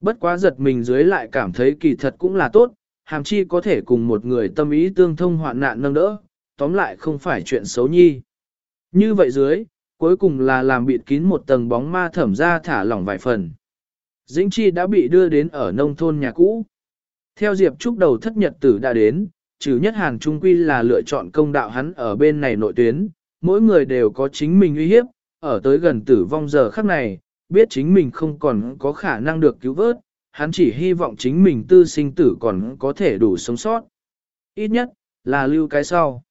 Bất quá giật mình dưới lại cảm thấy kỳ thật cũng là tốt, hàm chi có thể cùng một người tâm ý tương thông hoạn nạn nâng đỡ, tóm lại không phải chuyện xấu nhi. Như vậy dưới, cuối cùng là làm bịt kín một tầng bóng ma thẩm ra thả lỏng vài phần. Dĩnh Chi đã bị đưa đến ở nông thôn nhà cũ. Theo Diệp Trúc đầu thất nhật tử đã đến, trừ nhất hàng trung quy là lựa chọn công đạo hắn ở bên này nội tuyến, mỗi người đều có chính mình uy hiếp, ở tới gần tử vong giờ khắc này, biết chính mình không còn có khả năng được cứu vớt, hắn chỉ hy vọng chính mình tư sinh tử còn có thể đủ sống sót. Ít nhất, là lưu cái sau.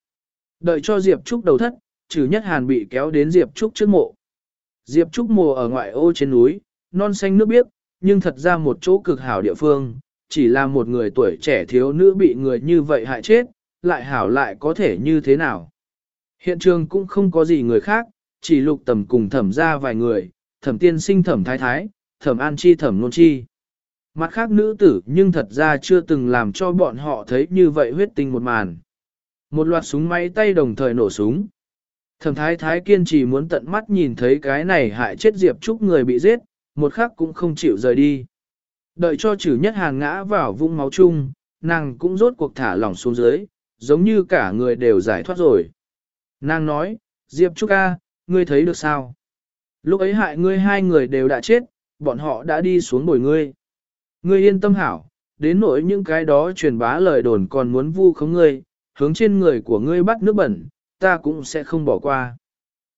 Đợi cho Diệp Trúc đầu thất, trừ nhất hàn bị kéo đến Diệp Trúc trước mộ. Diệp Trúc mộ ở ngoại ô trên núi, non xanh nước biếc, nhưng thật ra một chỗ cực hảo địa phương, chỉ là một người tuổi trẻ thiếu nữ bị người như vậy hại chết, lại hảo lại có thể như thế nào. Hiện trường cũng không có gì người khác, chỉ lục tầm cùng thẩm ra vài người, thẩm tiên sinh thẩm thái thái, thẩm an chi thẩm nôn chi. Mặt khác nữ tử nhưng thật ra chưa từng làm cho bọn họ thấy như vậy huyết tinh một màn. Một loạt súng máy tay đồng thời nổ súng. Thẩm thái thái kiên trì muốn tận mắt nhìn thấy cái này hại chết Diệp Trúc người bị giết, một khắc cũng không chịu rời đi. Đợi cho chử nhất hàng ngã vào vũng máu chung, nàng cũng rốt cuộc thả lỏng xuống dưới, giống như cả người đều giải thoát rồi. Nàng nói, Diệp Trúc A, ngươi thấy được sao? Lúc ấy hại ngươi hai người đều đã chết, bọn họ đã đi xuống bồi ngươi. Ngươi yên tâm hảo, đến nỗi những cái đó truyền bá lời đồn còn muốn vu khống ngươi, hướng trên người của ngươi bắt nước bẩn, ta cũng sẽ không bỏ qua.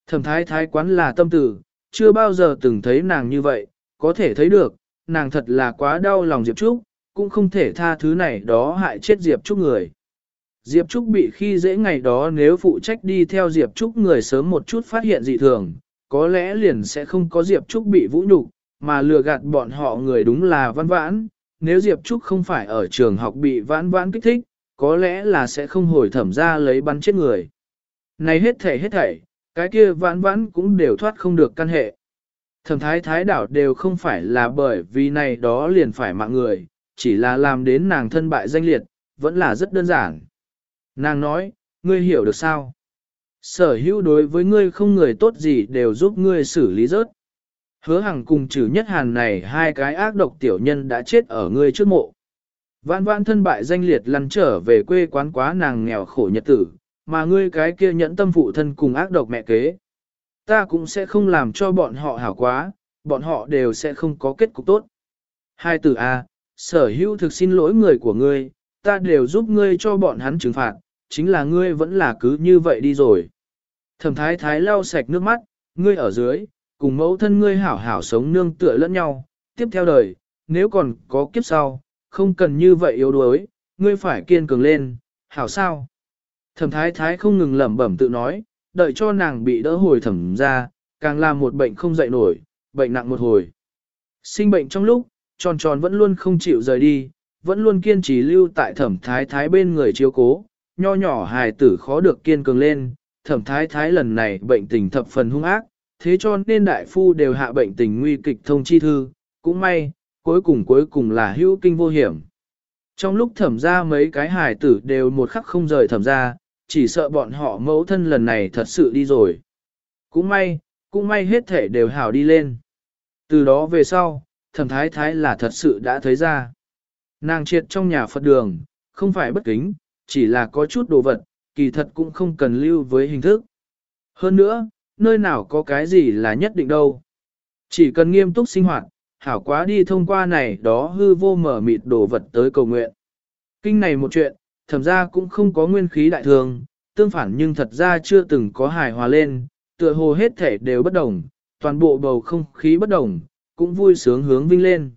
Thẩm thái thái quán là tâm tử, chưa bao giờ từng thấy nàng như vậy, có thể thấy được, nàng thật là quá đau lòng Diệp Trúc, cũng không thể tha thứ này đó hại chết Diệp Trúc người. Diệp Trúc bị khi dễ ngày đó nếu phụ trách đi theo Diệp Trúc người sớm một chút phát hiện dị thường, có lẽ liền sẽ không có Diệp Trúc bị vũ nhục, mà lừa gạt bọn họ người đúng là văn vãn. Nếu Diệp Trúc không phải ở trường học bị vãn vãn kích thích, có lẽ là sẽ không hồi thẩm ra lấy bắn chết người. Này hết thảy hết thảy, cái kia vãn vãn cũng đều thoát không được căn hệ. Thẩm thái thái đảo đều không phải là bởi vì này đó liền phải mạng người, chỉ là làm đến nàng thân bại danh liệt, vẫn là rất đơn giản. Nàng nói, ngươi hiểu được sao? Sở hữu đối với ngươi không người tốt gì đều giúp ngươi xử lý rớt. Hứa hằng cùng trừ nhất hàn này hai cái ác độc tiểu nhân đã chết ở ngươi trước mộ. Vãn vãn thân bại danh liệt lăn trở về quê quán quá nàng nghèo khổ nhật tử, mà ngươi cái kia nhẫn tâm phụ thân cùng ác độc mẹ kế. Ta cũng sẽ không làm cho bọn họ hảo quá, bọn họ đều sẽ không có kết cục tốt. Hai tử A, sở hữu thực xin lỗi người của ngươi, ta đều giúp ngươi cho bọn hắn trừng phạt, chính là ngươi vẫn là cứ như vậy đi rồi. Thẩm thái thái lau sạch nước mắt, ngươi ở dưới, cùng mẫu thân ngươi hảo hảo sống nương tựa lẫn nhau, tiếp theo đời, nếu còn có kiếp sau, không cần như vậy yếu đuối, ngươi phải kiên cường lên, hảo sao. Thẩm thái thái không ngừng lẩm bẩm tự nói, đợi cho nàng bị đỡ hồi thẩm ra, càng làm một bệnh không dậy nổi, bệnh nặng một hồi. Sinh bệnh trong lúc, tròn tròn vẫn luôn không chịu rời đi, vẫn luôn kiên trì lưu tại thẩm thái thái bên người chiếu cố, nho nhỏ hài tử khó được kiên cường lên, thẩm thái thái lần này bệnh tình thập phần hung ác, thế cho nên đại phu đều hạ bệnh tình nguy kịch thông chi thư, cũng may, cuối cùng cuối cùng là hữu kinh vô hiểm. Trong lúc thẩm ra mấy cái hài tử đều một khắc không rời thẩm ra, chỉ sợ bọn họ mẫu thân lần này thật sự đi rồi. Cũng may, cũng may hết thể đều hảo đi lên. Từ đó về sau, thẩm thái thái là thật sự đã thấy ra. Nàng triệt trong nhà Phật đường, không phải bất kính, chỉ là có chút đồ vật, kỳ thật cũng không cần lưu với hình thức. Hơn nữa, nơi nào có cái gì là nhất định đâu. Chỉ cần nghiêm túc sinh hoạt, hảo quá đi thông qua này đó hư vô mở mịt đồ vật tới cầu nguyện. Kinh này một chuyện, thẩm ra cũng không có nguyên khí đại thường, tương phản nhưng thật ra chưa từng có hài hòa lên, tựa hồ hết thể đều bất đồng, toàn bộ bầu không khí bất đồng, cũng vui sướng hướng vinh lên.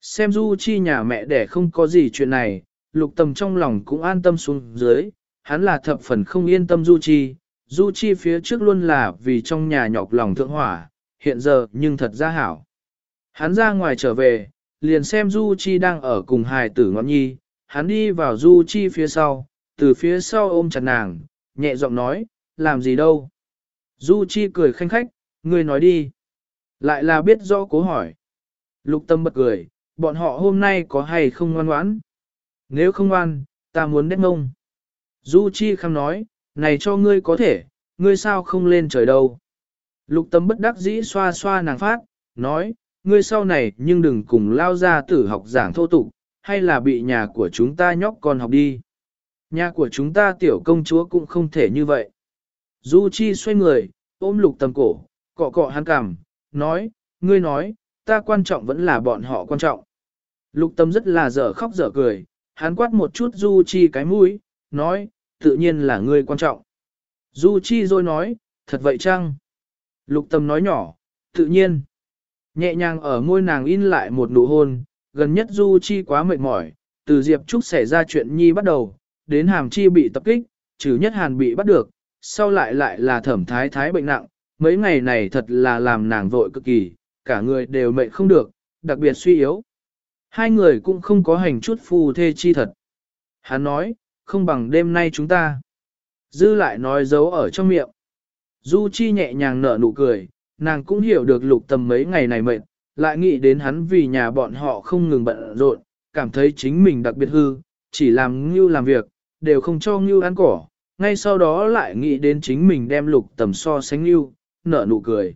Xem Du Chi nhà mẹ đẻ không có gì chuyện này, lục tầm trong lòng cũng an tâm xuống dưới, hắn là thập phần không yên tâm Du Chi. Du Chi phía trước luôn là vì trong nhà nhọc lòng thượng hỏa, hiện giờ nhưng thật ra hảo. Hắn ra ngoài trở về, liền xem Du Chi đang ở cùng hài tử ngọn nhi, hắn đi vào Du Chi phía sau, từ phía sau ôm chặt nàng, nhẹ giọng nói, làm gì đâu. Du Chi cười khanh khách, ngươi nói đi. Lại là biết rõ cố hỏi. Lục tâm bật cười, bọn họ hôm nay có hay không ngoan ngoãn? Nếu không ngoan, ta muốn đét ngông. Du Chi Khang nói, này cho ngươi có thể, ngươi sao không lên trời đâu. Lục tâm bất đắc dĩ xoa xoa nàng phát, nói, ngươi sau này nhưng đừng cùng lao ra tử học giảng thô tục, hay là bị nhà của chúng ta nhóc con học đi. Nhà của chúng ta tiểu công chúa cũng không thể như vậy. Du Chi xoay người, ôm lục tâm cổ, cọ cọ hắn cằm, nói, ngươi nói, ta quan trọng vẫn là bọn họ quan trọng. Lục tâm rất là dở khóc dở cười, hắn quát một chút Du Chi cái mũi, nói, tự nhiên là ngươi quan trọng. Du Chi rồi nói, thật vậy chăng? Lục tâm nói nhỏ, tự nhiên. Nhẹ nhàng ở môi nàng in lại một nụ hôn, gần nhất Du Chi quá mệt mỏi, từ Diệp Trúc xảy ra chuyện nhi bắt đầu, đến hàm chi bị tập kích, trừ nhất hàn bị bắt được, sau lại lại là thẩm thái thái bệnh nặng, mấy ngày này thật là làm nàng vội cực kỳ, cả người đều mệt không được, đặc biệt suy yếu. Hai người cũng không có hành chút phù thê chi thật. Hắn nói, không bằng đêm nay chúng ta. Dư lại nói giấu ở trong miệng. Du Chi nhẹ nhàng nở nụ cười, nàng cũng hiểu được lục tầm mấy ngày này mệt, lại nghĩ đến hắn vì nhà bọn họ không ngừng bận rộn, cảm thấy chính mình đặc biệt hư, chỉ làm như làm việc, đều không cho như ăn cỏ, ngay sau đó lại nghĩ đến chính mình đem lục tầm so sánh như, nở nụ cười.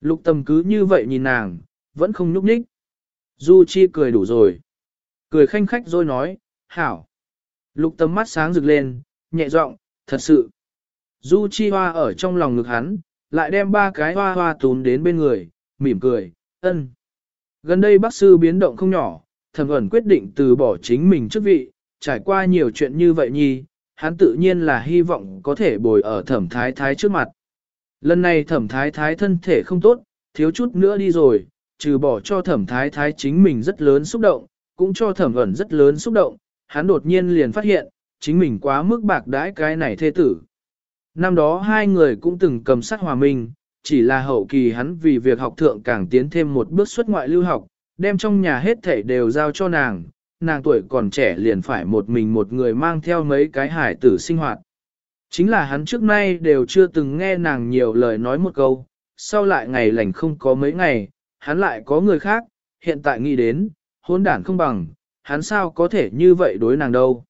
Lục tầm cứ như vậy nhìn nàng, vẫn không nhúc nhích. Du Chi cười đủ rồi. Cười khanh khách rồi nói, hảo. Lục tầm mắt sáng rực lên, nhẹ giọng, thật sự. Du Chi hoa ở trong lòng ngực hắn, lại đem ba cái hoa hoa tún đến bên người, mỉm cười, ân. Gần đây bác sư biến động không nhỏ, thẩm ẩn quyết định từ bỏ chính mình chức vị, trải qua nhiều chuyện như vậy nhi, hắn tự nhiên là hy vọng có thể bồi ở thẩm thái thái trước mặt. Lần này thẩm thái thái thân thể không tốt, thiếu chút nữa đi rồi, trừ bỏ cho thẩm thái thái chính mình rất lớn xúc động, cũng cho thẩm ẩn rất lớn xúc động, hắn đột nhiên liền phát hiện, chính mình quá mức bạc đãi cái này thê tử. Năm đó hai người cũng từng cầm sát hòa minh, chỉ là hậu kỳ hắn vì việc học thượng càng tiến thêm một bước xuất ngoại lưu học, đem trong nhà hết thảy đều giao cho nàng, nàng tuổi còn trẻ liền phải một mình một người mang theo mấy cái hải tử sinh hoạt. Chính là hắn trước nay đều chưa từng nghe nàng nhiều lời nói một câu, sau lại ngày lành không có mấy ngày, hắn lại có người khác, hiện tại nghĩ đến, hôn đản không bằng, hắn sao có thể như vậy đối nàng đâu.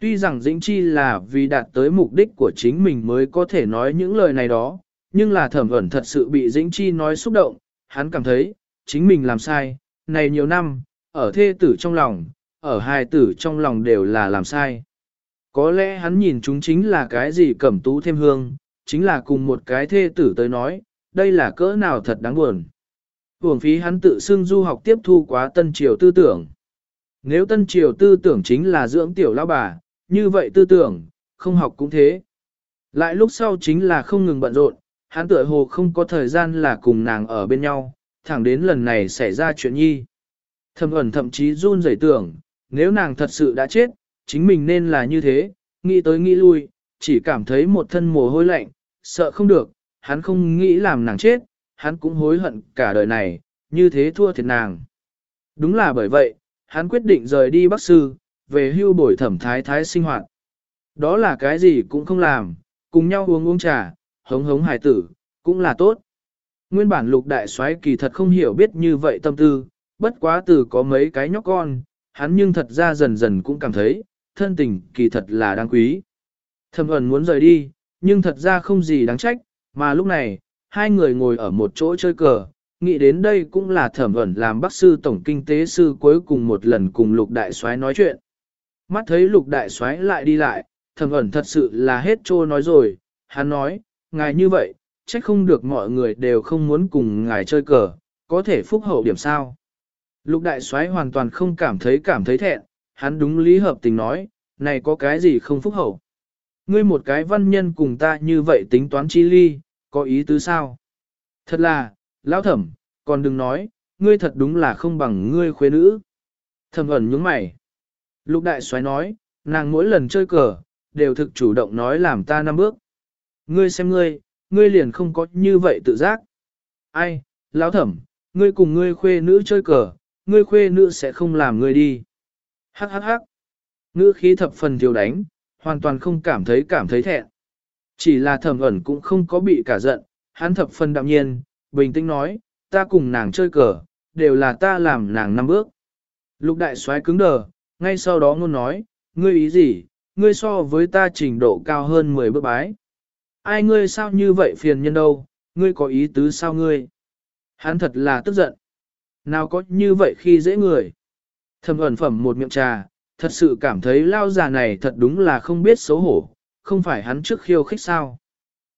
Tuy rằng Dĩnh Chi là vì đạt tới mục đích của chính mình mới có thể nói những lời này đó, nhưng là thẩm ẩn thật sự bị Dĩnh Chi nói xúc động, hắn cảm thấy, chính mình làm sai, này nhiều năm, ở thê tử trong lòng, ở hai tử trong lòng đều là làm sai. Có lẽ hắn nhìn chúng chính là cái gì cẩm tú thêm hương, chính là cùng một cái thê tử tới nói, đây là cỡ nào thật đáng buồn. Hưởng phí hắn tự xưng du học tiếp thu quá tân triều tư tưởng. Nếu tân triều tư tưởng chính là dưỡng tiểu lão bà, như vậy tư tưởng, không học cũng thế. Lại lúc sau chính là không ngừng bận rộn, hắn tựa hồ không có thời gian là cùng nàng ở bên nhau, thẳng đến lần này xảy ra chuyện nhi. Thầm ẩn thậm chí run rẩy tưởng, nếu nàng thật sự đã chết, chính mình nên là như thế, nghĩ tới nghĩ lui, chỉ cảm thấy một thân mồ hôi lạnh, sợ không được, hắn không nghĩ làm nàng chết, hắn cũng hối hận cả đời này, như thế thua thiệt nàng. Đúng là bởi vậy, hắn quyết định rời đi Bắc Sư, về hưu bồi thẩm thái thái sinh hoạt. Đó là cái gì cũng không làm, cùng nhau uống uống trà, hống hống hài tử, cũng là tốt. Nguyên bản lục đại soái kỳ thật không hiểu biết như vậy tâm tư, bất quá từ có mấy cái nhóc con, hắn nhưng thật ra dần dần cũng cảm thấy, thân tình kỳ thật là đáng quý. Thẩm ẩn muốn rời đi, nhưng thật ra không gì đáng trách, mà lúc này, hai người ngồi ở một chỗ chơi cờ, nghĩ đến đây cũng là thẩm ẩn làm bác sư tổng kinh tế sư cuối cùng một lần cùng lục đại soái nói chuyện. Mắt thấy lục đại soái lại đi lại, thẩm ẩn thật sự là hết trô nói rồi, hắn nói, ngài như vậy, trách không được mọi người đều không muốn cùng ngài chơi cờ, có thể phúc hậu điểm sao. Lục đại soái hoàn toàn không cảm thấy cảm thấy thẹn, hắn đúng lý hợp tình nói, này có cái gì không phúc hậu. Ngươi một cái văn nhân cùng ta như vậy tính toán chi ly, có ý tứ sao? Thật là, lão thẩm, còn đừng nói, ngươi thật đúng là không bằng ngươi khuê nữ. Thẩm ẩn nhướng mày. Lục đại xoáy nói, nàng mỗi lần chơi cờ, đều thực chủ động nói làm ta năm bước. Ngươi xem ngươi, ngươi liền không có như vậy tự giác. Ai, lão thẩm, ngươi cùng ngươi khuê nữ chơi cờ, ngươi khuê nữ sẽ không làm ngươi đi. Hắc hắc hắc. Ngữ khí thập phần thiếu đánh, hoàn toàn không cảm thấy cảm thấy thẹn. Chỉ là thẩm ẩn cũng không có bị cả giận, hắn thập phần đạm nhiên, bình tĩnh nói, ta cùng nàng chơi cờ, đều là ta làm nàng năm bước. Lục đại soái cứng đờ, ngay sau đó ngôn nói, ngươi ý gì, ngươi so với ta trình độ cao hơn 10 bước bái. Ai ngươi sao như vậy phiền nhân đâu, ngươi có ý tứ sao ngươi? Hắn thật là tức giận. Nào có như vậy khi dễ người. Thầm ẩn phẩm một miệng trà, thật sự cảm thấy lao già này thật đúng là không biết xấu hổ, không phải hắn trước khiêu khích sao.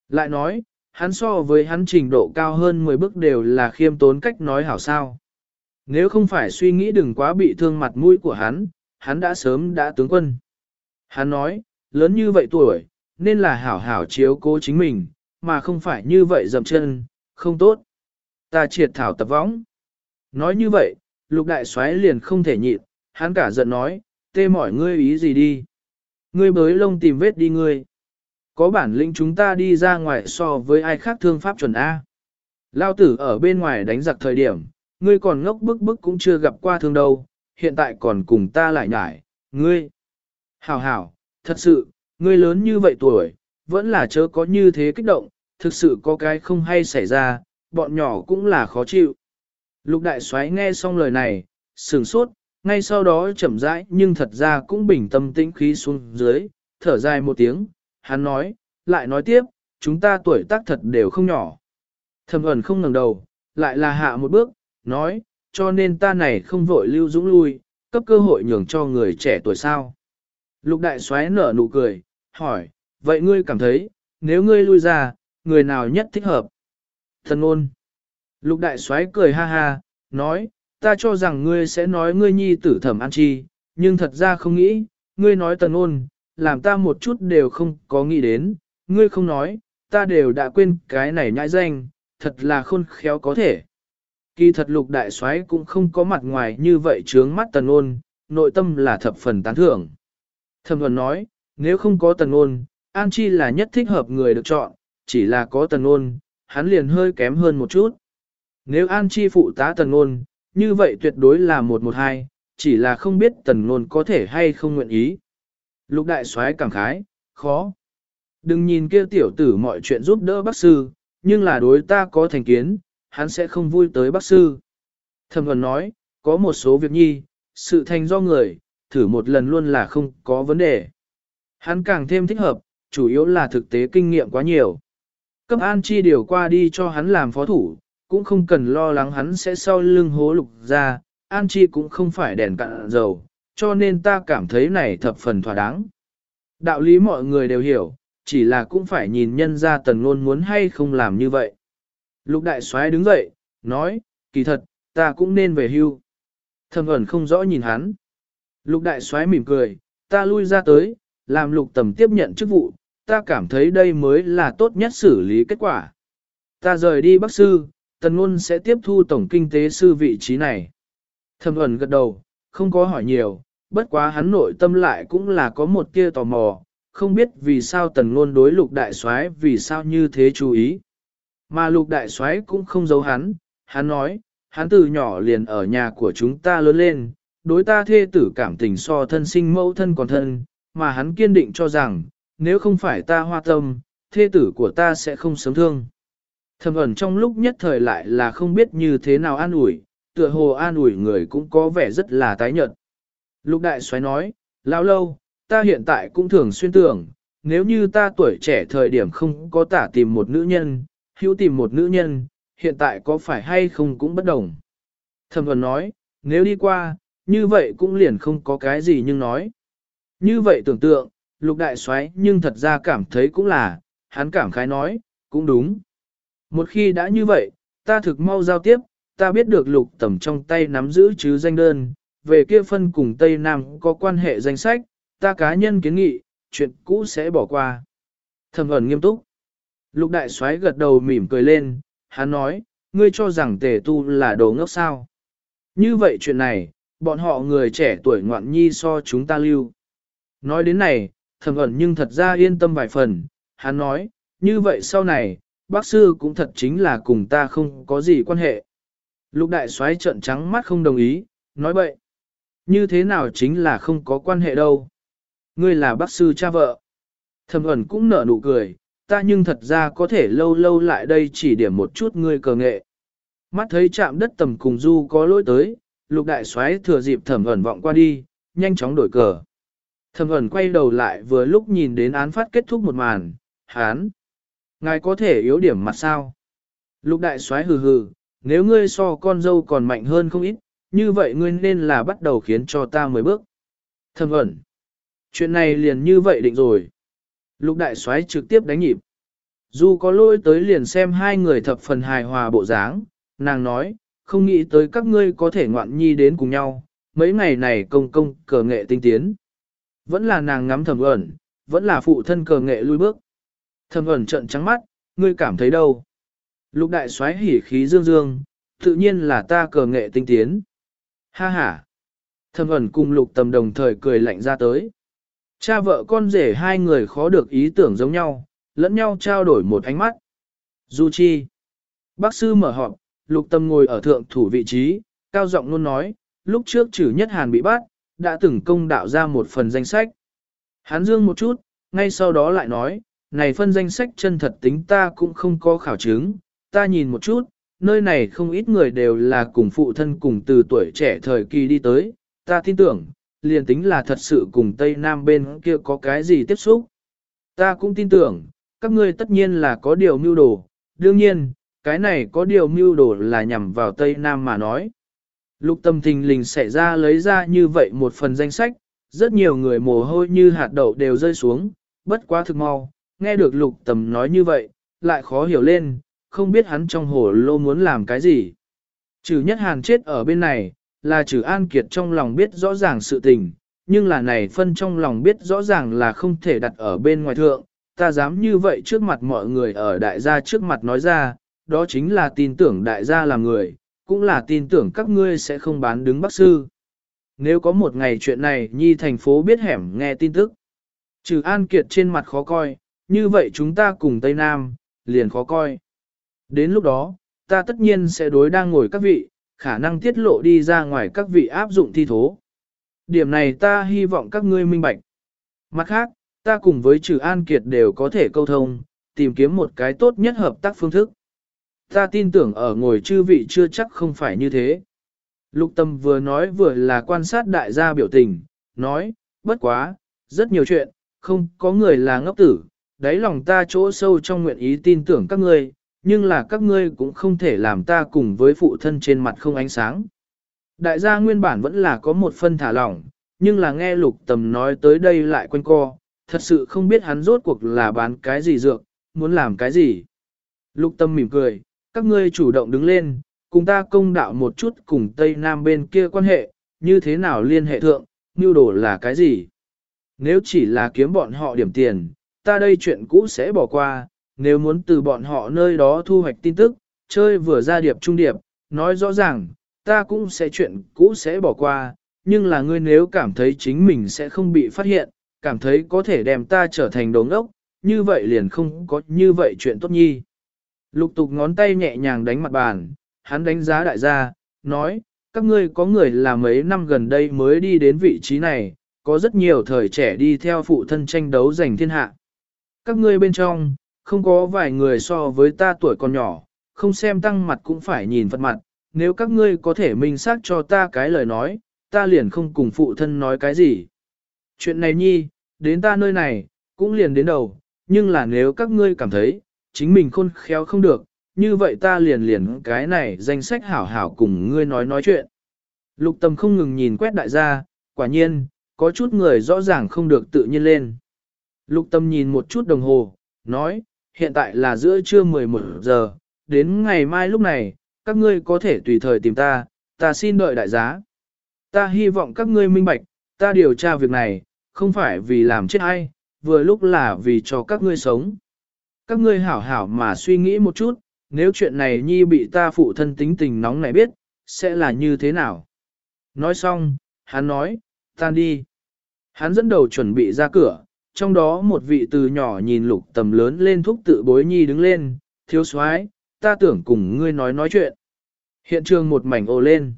Lại nói, hắn so với hắn trình độ cao hơn 10 bước đều là khiêm tốn cách nói hảo sao. Nếu không phải suy nghĩ đừng quá bị thương mặt mũi của hắn, hắn đã sớm đã tướng quân. Hắn nói, lớn như vậy tuổi, nên là hảo hảo chiếu cố chính mình, mà không phải như vậy dầm chân, không tốt. Ta triệt thảo tập võng. Nói như vậy, lục đại soái liền không thể nhịn, hắn cả giận nói, tê mỏi ngươi ý gì đi. Ngươi bới lông tìm vết đi ngươi. Có bản lĩnh chúng ta đi ra ngoài so với ai khác thương pháp chuẩn A. Lao tử ở bên ngoài đánh giặc thời điểm, ngươi còn ngốc bức bức cũng chưa gặp qua thương đâu, hiện tại còn cùng ta lại nhải, ngươi. Hảo hảo, thật sự, ngươi lớn như vậy tuổi, vẫn là chớ có như thế kích động, thực sự có cái không hay xảy ra, bọn nhỏ cũng là khó chịu. Lục đại soái nghe xong lời này, sửng sốt, ngay sau đó chậm rãi nhưng thật ra cũng bình tâm tĩnh khí xuống dưới, thở dài một tiếng, hắn nói, lại nói tiếp, chúng ta tuổi tác thật đều không nhỏ. Thầm ẩn không ngẩng đầu, lại là hạ một bước, nói, cho nên ta này không vội lưu dũng lui, cấp cơ hội nhường cho người trẻ tuổi sao. Lục đại xoáy nở nụ cười, hỏi, vậy ngươi cảm thấy, nếu ngươi lui ra, người nào nhất thích hợp? Thần ôn. Lục đại xoáy cười ha ha, nói, ta cho rằng ngươi sẽ nói ngươi nhi tử thẩm an chi, nhưng thật ra không nghĩ, ngươi nói tần ôn, làm ta một chút đều không có nghĩ đến, ngươi không nói, ta đều đã quên cái này nhãi danh, thật là khôn khéo có thể. Kỳ thật lục đại soái cũng không có mặt ngoài như vậy trướng mắt tần ôn, nội tâm là thập phần tán thưởng. Thẩm thuần nói, nếu không có tần ôn, An Chi là nhất thích hợp người được chọn, chỉ là có tần ôn, hắn liền hơi kém hơn một chút. Nếu An Chi phụ tá tần ôn, như vậy tuyệt đối là một một hai, chỉ là không biết tần nôn có thể hay không nguyện ý. Lục đại soái cảm khái, khó. Đừng nhìn kia tiểu tử mọi chuyện giúp đỡ bác sư, nhưng là đối ta có thành kiến, hắn sẽ không vui tới bác sư. Thẩm thuần nói, có một số việc nhi, sự thành do người, thử một lần luôn là không có vấn đề. Hắn càng thêm thích hợp, chủ yếu là thực tế kinh nghiệm quá nhiều. Cấp an chi điều qua đi cho hắn làm phó thủ, cũng không cần lo lắng hắn sẽ sau lưng hố lục ra, an chi cũng không phải đèn cạn dầu, cho nên ta cảm thấy này thập phần thỏa đáng. Đạo lý mọi người đều hiểu, chỉ là cũng phải nhìn nhân ra tần ngôn muốn hay không làm như vậy. Lục đại soái đứng dậy, nói, kỳ thật, ta cũng nên về hưu. Thầm ẩn không rõ nhìn hắn. Lục đại soái mỉm cười, ta lui ra tới, làm lục tầm tiếp nhận chức vụ, ta cảm thấy đây mới là tốt nhất xử lý kết quả. Ta rời đi bác sư, tần ngôn sẽ tiếp thu tổng kinh tế sư vị trí này. Thầm ẩn gật đầu, không có hỏi nhiều, bất quá hắn nội tâm lại cũng là có một tia tò mò, không biết vì sao tần ngôn đối lục đại soái vì sao như thế chú ý. Mà lục đại soái cũng không giấu hắn, hắn nói, hắn từ nhỏ liền ở nhà của chúng ta lớn lên, đối ta thê tử cảm tình so thân sinh mẫu thân còn thân, mà hắn kiên định cho rằng, nếu không phải ta hoa tâm, thê tử của ta sẽ không sớm thương. Thầm ẩn trong lúc nhất thời lại là không biết như thế nào an ủi, tựa hồ an ủi người cũng có vẻ rất là tái nhợt. Lục đại xoáy nói, lão lâu, ta hiện tại cũng thường xuyên tưởng, nếu như ta tuổi trẻ thời điểm không có tả tìm một nữ nhân, hữu tìm một nữ nhân, hiện tại có phải hay không cũng bất đồng. Thầm ẩn nói, nếu đi qua, như vậy cũng liền không có cái gì nhưng nói. Như vậy tưởng tượng, lục đại xoáy nhưng thật ra cảm thấy cũng là, hắn cảm khái nói, cũng đúng. Một khi đã như vậy, ta thực mau giao tiếp, ta biết được lục tầm trong tay nắm giữ chứ danh đơn, về kia phân cùng Tây Nam có quan hệ danh sách, ta cá nhân kiến nghị, chuyện cũ sẽ bỏ qua. Thẩm ẩn nghiêm túc. Lục đại soái gật đầu mỉm cười lên, hắn nói, ngươi cho rằng tề tu là đồ ngốc sao. Như vậy chuyện này, bọn họ người trẻ tuổi ngoạn nhi so chúng ta lưu. Nói đến này, thầm ẩn nhưng thật ra yên tâm vài phần, hắn nói, như vậy sau này, bác sư cũng thật chính là cùng ta không có gì quan hệ. Lục đại soái trợn trắng mắt không đồng ý, nói bậy. Như thế nào chính là không có quan hệ đâu. Ngươi là bác sư cha vợ. Thẩm ẩn cũng nở nụ cười, ta nhưng thật ra có thể lâu lâu lại đây chỉ điểm một chút ngươi cờ nghệ. Mắt thấy chạm đất tầm cùng du có lỗi tới, lục đại xoáy thừa dịp thẩm ẩn vọng qua đi, nhanh chóng đổi cờ. Thẩm ẩn quay đầu lại vừa lúc nhìn đến án phát kết thúc một màn, hán. Ngài có thể yếu điểm mặt sao? Lục đại soái hừ hừ, nếu ngươi so con dâu còn mạnh hơn không ít, như vậy ngươi nên là bắt đầu khiến cho ta mới bước. Thầm ẩn. Chuyện này liền như vậy định rồi. Lục đại soái trực tiếp đánh nhịp. Dù có lôi tới liền xem hai người thập phần hài hòa bộ dáng, nàng nói, không nghĩ tới các ngươi có thể ngoạn nhi đến cùng nhau, mấy ngày này công công cờ nghệ tinh tiến. Vẫn là nàng ngắm thầm ẩn, vẫn là phụ thân cờ nghệ lui bước. Thầm ẩn trận trắng mắt, ngươi cảm thấy đâu? Lục đại xoáy hỉ khí dương dương, tự nhiên là ta cờ nghệ tinh tiến. Ha ha! Thầm ẩn cùng lục tầm đồng thời cười lạnh ra tới. Cha vợ con rể hai người khó được ý tưởng giống nhau, lẫn nhau trao đổi một ánh mắt. Du Chi. Bác sư mở họp, lục tâm ngồi ở thượng thủ vị trí, cao giọng luôn nói, lúc trước trừ nhất hàn bị bắt, đã từng công đạo ra một phần danh sách. Hán dương một chút, ngay sau đó lại nói, này phân danh sách chân thật tính ta cũng không có khảo chứng, ta nhìn một chút, nơi này không ít người đều là cùng phụ thân cùng từ tuổi trẻ thời kỳ đi tới, ta tin tưởng, liền tính là thật sự cùng Tây Nam bên kia có cái gì tiếp xúc. Ta cũng tin tưởng, các ngươi tất nhiên là có điều mưu đồ, đương nhiên, cái này có điều mưu đồ là nhằm vào Tây Nam mà nói. Lục tâm thình lình xảy ra lấy ra như vậy một phần danh sách, rất nhiều người mồ hôi như hạt đậu đều rơi xuống, bất quá thực mau, nghe được lục tầm nói như vậy, lại khó hiểu lên, không biết hắn trong hồ lô muốn làm cái gì. Trừ nhất hàn chết ở bên này, là trừ An Kiệt trong lòng biết rõ ràng sự tình, nhưng là này phân trong lòng biết rõ ràng là không thể đặt ở bên ngoài thượng, ta dám như vậy trước mặt mọi người ở đại gia trước mặt nói ra, đó chính là tin tưởng đại gia là người, cũng là tin tưởng các ngươi sẽ không bán đứng bác sư. Nếu có một ngày chuyện này nhi thành phố biết hẻm nghe tin tức, trừ An Kiệt trên mặt khó coi, như vậy chúng ta cùng Tây Nam, liền khó coi. Đến lúc đó, ta tất nhiên sẽ đối đang ngồi các vị, khả năng tiết lộ đi ra ngoài các vị áp dụng thi thố. Điểm này ta hy vọng các ngươi minh bạch. Mặt khác, ta cùng với trừ An Kiệt đều có thể câu thông, tìm kiếm một cái tốt nhất hợp tác phương thức. Ta tin tưởng ở ngồi chư vị chưa chắc không phải như thế. Lục tâm vừa nói vừa là quan sát đại gia biểu tình, nói, bất quá, rất nhiều chuyện, không có người là ngốc tử, đáy lòng ta chỗ sâu trong nguyện ý tin tưởng các ngươi, nhưng là các ngươi cũng không thể làm ta cùng với phụ thân trên mặt không ánh sáng. Đại gia nguyên bản vẫn là có một phân thả lỏng, nhưng là nghe lục tầm nói tới đây lại quanh co, thật sự không biết hắn rốt cuộc là bán cái gì dược, muốn làm cái gì. Lục tâm mỉm cười, các ngươi chủ động đứng lên, cùng ta công đạo một chút cùng Tây Nam bên kia quan hệ, như thế nào liên hệ thượng, mưu đồ là cái gì. Nếu chỉ là kiếm bọn họ điểm tiền, ta đây chuyện cũ sẽ bỏ qua, nếu muốn từ bọn họ nơi đó thu hoạch tin tức, chơi vừa ra điệp trung điệp, nói rõ ràng, ta cũng sẽ chuyện cũ sẽ bỏ qua, nhưng là ngươi nếu cảm thấy chính mình sẽ không bị phát hiện, cảm thấy có thể đem ta trở thành đồ ngốc, như vậy liền không có như vậy chuyện tốt nhi. Lục tục ngón tay nhẹ nhàng đánh mặt bàn, hắn đánh giá đại gia, nói, các ngươi có người là mấy năm gần đây mới đi đến vị trí này, có rất nhiều thời trẻ đi theo phụ thân tranh đấu giành thiên hạ. Các ngươi bên trong, không có vài người so với ta tuổi còn nhỏ, không xem tăng mặt cũng phải nhìn phật mặt, nếu các ngươi có thể minh xác cho ta cái lời nói, ta liền không cùng phụ thân nói cái gì. Chuyện này nhi, đến ta nơi này, cũng liền đến đầu, nhưng là nếu các ngươi cảm thấy, chính mình khôn khéo không được, như vậy ta liền liền cái này danh sách hảo hảo cùng ngươi nói nói chuyện. Lục tâm không ngừng nhìn quét đại gia, quả nhiên, có chút người rõ ràng không được tự nhiên lên. Lục tâm nhìn một chút đồng hồ, nói, hiện tại là giữa trưa 11 giờ, đến ngày mai lúc này, các ngươi có thể tùy thời tìm ta, ta xin đợi đại giá. Ta hy vọng các ngươi minh bạch, ta điều tra việc này, không phải vì làm chết ai, vừa lúc là vì cho các ngươi sống. Các ngươi hảo hảo mà suy nghĩ một chút, nếu chuyện này nhi bị ta phụ thân tính tình nóng này biết, sẽ là như thế nào? Nói xong, hắn nói, tan đi. Hắn dẫn đầu chuẩn bị ra cửa, trong đó một vị từ nhỏ nhìn lục tầm lớn lên thúc tự bối nhi đứng lên, thiếu soái, ta tưởng cùng ngươi nói nói chuyện. Hiện trường một mảnh ồ lên.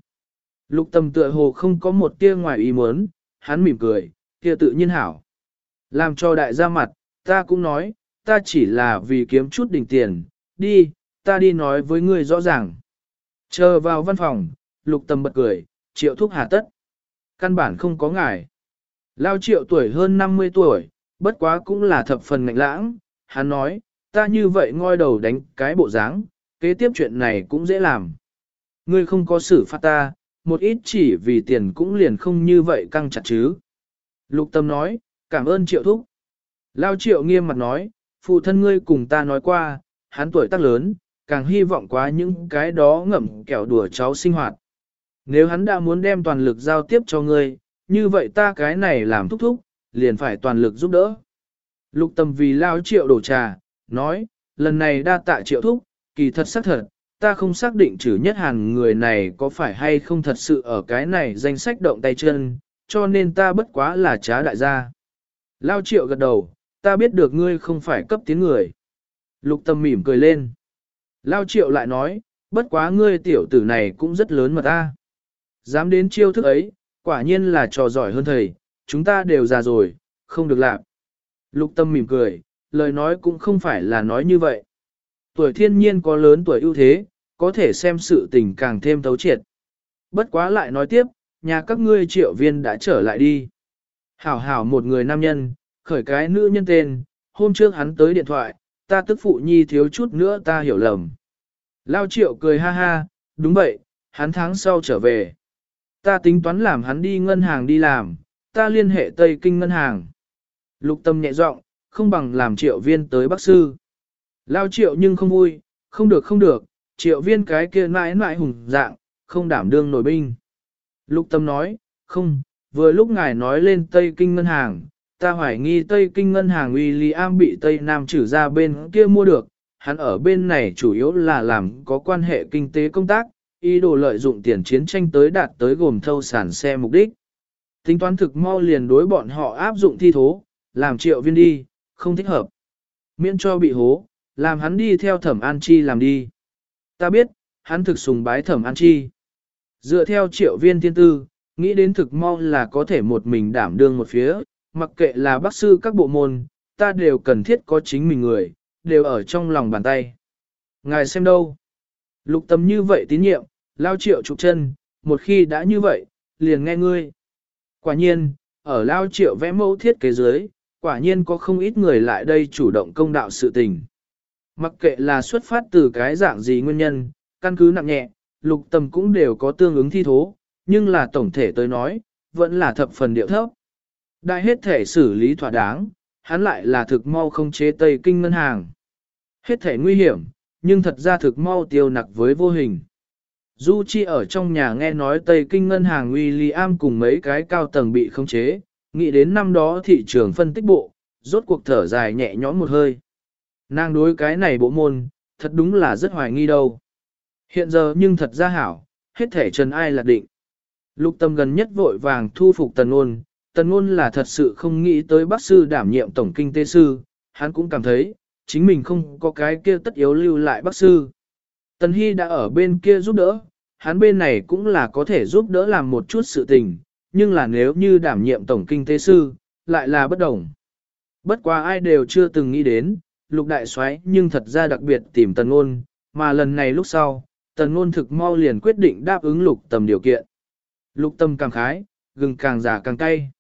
Lục tầm tựa hồ không có một tia ngoài ý muốn, hắn mỉm cười, kia tự nhiên hảo. Làm cho đại gia mặt, ta cũng nói, ta chỉ là vì kiếm chút đỉnh tiền, đi, ta đi nói với ngươi rõ ràng. Chờ vào văn phòng, lục tầm bật cười, triệu thúc hà tất. Căn bản không có ngài. Lao triệu tuổi hơn 50 tuổi, bất quá cũng là thập phần ngạnh lãng, hắn nói, ta như vậy ngoi đầu đánh cái bộ dáng, kế tiếp chuyện này cũng dễ làm. Ngươi không có xử phạt ta, một ít chỉ vì tiền cũng liền không như vậy căng chặt chứ. Lục tâm nói, cảm ơn triệu thúc. Lao triệu nghiêm mặt nói, phụ thân ngươi cùng ta nói qua, hắn tuổi tác lớn, càng hy vọng quá những cái đó ngậm kẹo đùa cháu sinh hoạt. Nếu hắn đã muốn đem toàn lực giao tiếp cho ngươi, như vậy ta cái này làm thúc thúc, liền phải toàn lực giúp đỡ. Lục tâm vì lao triệu đổ trà, nói, lần này đa tạ triệu thúc, kỳ thật xác thật, ta không xác định trừ nhất hàn người này có phải hay không thật sự ở cái này danh sách động tay chân, cho nên ta bất quá là trá đại gia. Lao triệu gật đầu, ta biết được ngươi không phải cấp tiến người. Lục tâm mỉm cười lên. Lao triệu lại nói, bất quá ngươi tiểu tử này cũng rất lớn mà ta. Dám đến chiêu thức ấy, quả nhiên là trò giỏi hơn thầy, chúng ta đều già rồi, không được làm. Lục tâm mỉm cười, lời nói cũng không phải là nói như vậy. Tuổi thiên nhiên có lớn tuổi ưu thế, có thể xem sự tình càng thêm thấu triệt. Bất quá lại nói tiếp, nhà các ngươi triệu viên đã trở lại đi. Hảo hảo một người nam nhân, khởi cái nữ nhân tên, hôm trước hắn tới điện thoại, ta tức phụ nhi thiếu chút nữa ta hiểu lầm. Lao triệu cười ha ha, đúng vậy, hắn tháng sau trở về. Ta tính toán làm hắn đi ngân hàng đi làm, ta liên hệ Tây Kinh ngân hàng. Lục tâm nhẹ giọng, không bằng làm triệu viên tới bác sư. Lao triệu nhưng không vui, không được không được, triệu viên cái kia mãi mãi hùng dạng, không đảm đương nổi binh. Lục tâm nói, không, vừa lúc ngài nói lên Tây Kinh ngân hàng, ta hoài nghi Tây Kinh ngân hàng William bị Tây Nam trừ ra bên kia mua được, hắn ở bên này chủ yếu là làm có quan hệ kinh tế công tác, ý đồ lợi dụng tiền chiến tranh tới đạt tới gồm thâu sản xe mục đích. Tính toán thực mau liền đối bọn họ áp dụng thi thố, làm triệu viên đi, không thích hợp. Miễn cho bị hố, làm hắn đi theo thẩm an chi làm đi. Ta biết, hắn thực sùng bái thẩm an chi. Dựa theo triệu viên thiên tư, nghĩ đến thực mau là có thể một mình đảm đương một phía, mặc kệ là bác sư các bộ môn, ta đều cần thiết có chính mình người, đều ở trong lòng bàn tay. Ngài xem đâu? Lục tâm như vậy tín nhiệm, lao triệu trục chân, một khi đã như vậy, liền nghe ngươi. Quả nhiên, ở lao triệu vẽ mẫu thiết kế dưới, quả nhiên có không ít người lại đây chủ động công đạo sự tình. Mặc kệ là xuất phát từ cái dạng gì nguyên nhân, căn cứ nặng nhẹ, lục tâm cũng đều có tương ứng thi thố, nhưng là tổng thể tới nói, vẫn là thập phần điệu thấp. Đại hết thể xử lý thỏa đáng, hắn lại là thực mau không chế Tây Kinh ngân hàng. Hết thể nguy hiểm, nhưng thật ra thực mau tiêu nặc với vô hình. Du Chi ở trong nhà nghe nói Tây Kinh ngân hàng William cùng mấy cái cao tầng bị khống chế, nghĩ đến năm đó thị trường phân tích bộ, rốt cuộc thở dài nhẹ nhõm một hơi. Nàng đối cái này bộ môn, thật đúng là rất hoài nghi đâu. Hiện giờ nhưng thật ra hảo, hết thể trần ai là định. Lục tâm gần nhất vội vàng thu phục tần ôn, tần ôn là thật sự không nghĩ tới bác sư đảm nhiệm tổng kinh tế sư, hắn cũng cảm thấy, chính mình không có cái kia tất yếu lưu lại bác sư. Tần Hy đã ở bên kia giúp đỡ, hắn bên này cũng là có thể giúp đỡ làm một chút sự tình, nhưng là nếu như đảm nhiệm tổng kinh tế sư, lại là bất đồng. Bất quá ai đều chưa từng nghĩ đến, lục đại xoáy nhưng thật ra đặc biệt tìm tần ngôn, mà lần này lúc sau, tần ngôn thực mau liền quyết định đáp ứng lục tầm điều kiện. Lục tầm càng khái, gừng càng già càng cay.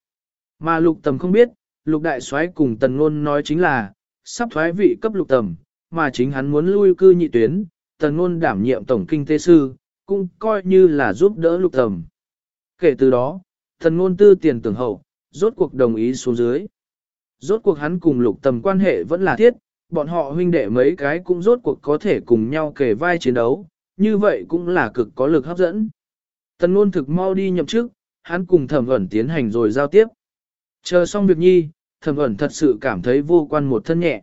Mà lục tầm không biết, lục đại xoáy cùng tần ngôn nói chính là, sắp thoái vị cấp lục tầm, mà chính hắn muốn lui cư nhị tuyến, tần ngôn đảm nhiệm tổng kinh tế sư, cũng coi như là giúp đỡ lục tầm. Kể từ đó, thần ngôn tư tiền tưởng hậu, rốt cuộc đồng ý xuống dưới. Rốt cuộc hắn cùng lục tầm quan hệ vẫn là thiết, bọn họ huynh đệ mấy cái cũng rốt cuộc có thể cùng nhau kề vai chiến đấu, như vậy cũng là cực có lực hấp dẫn. Tần ngôn thực mau đi nhậm chức, hắn cùng thẩm ẩn tiến hành rồi giao tiếp. Chờ xong việc nhi, thẩm ẩn thật sự cảm thấy vô quan một thân nhẹ.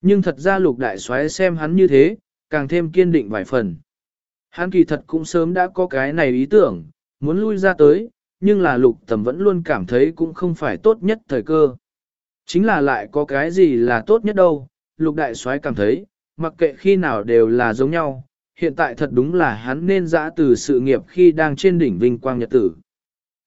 Nhưng thật ra lục đại xoáy xem hắn như thế, càng thêm kiên định vài phần. Hắn kỳ thật cũng sớm đã có cái này ý tưởng, muốn lui ra tới, nhưng là lục tầm vẫn luôn cảm thấy cũng không phải tốt nhất thời cơ. Chính là lại có cái gì là tốt nhất đâu, lục đại soái cảm thấy, mặc kệ khi nào đều là giống nhau, hiện tại thật đúng là hắn nên dã từ sự nghiệp khi đang trên đỉnh vinh quang nhật tử.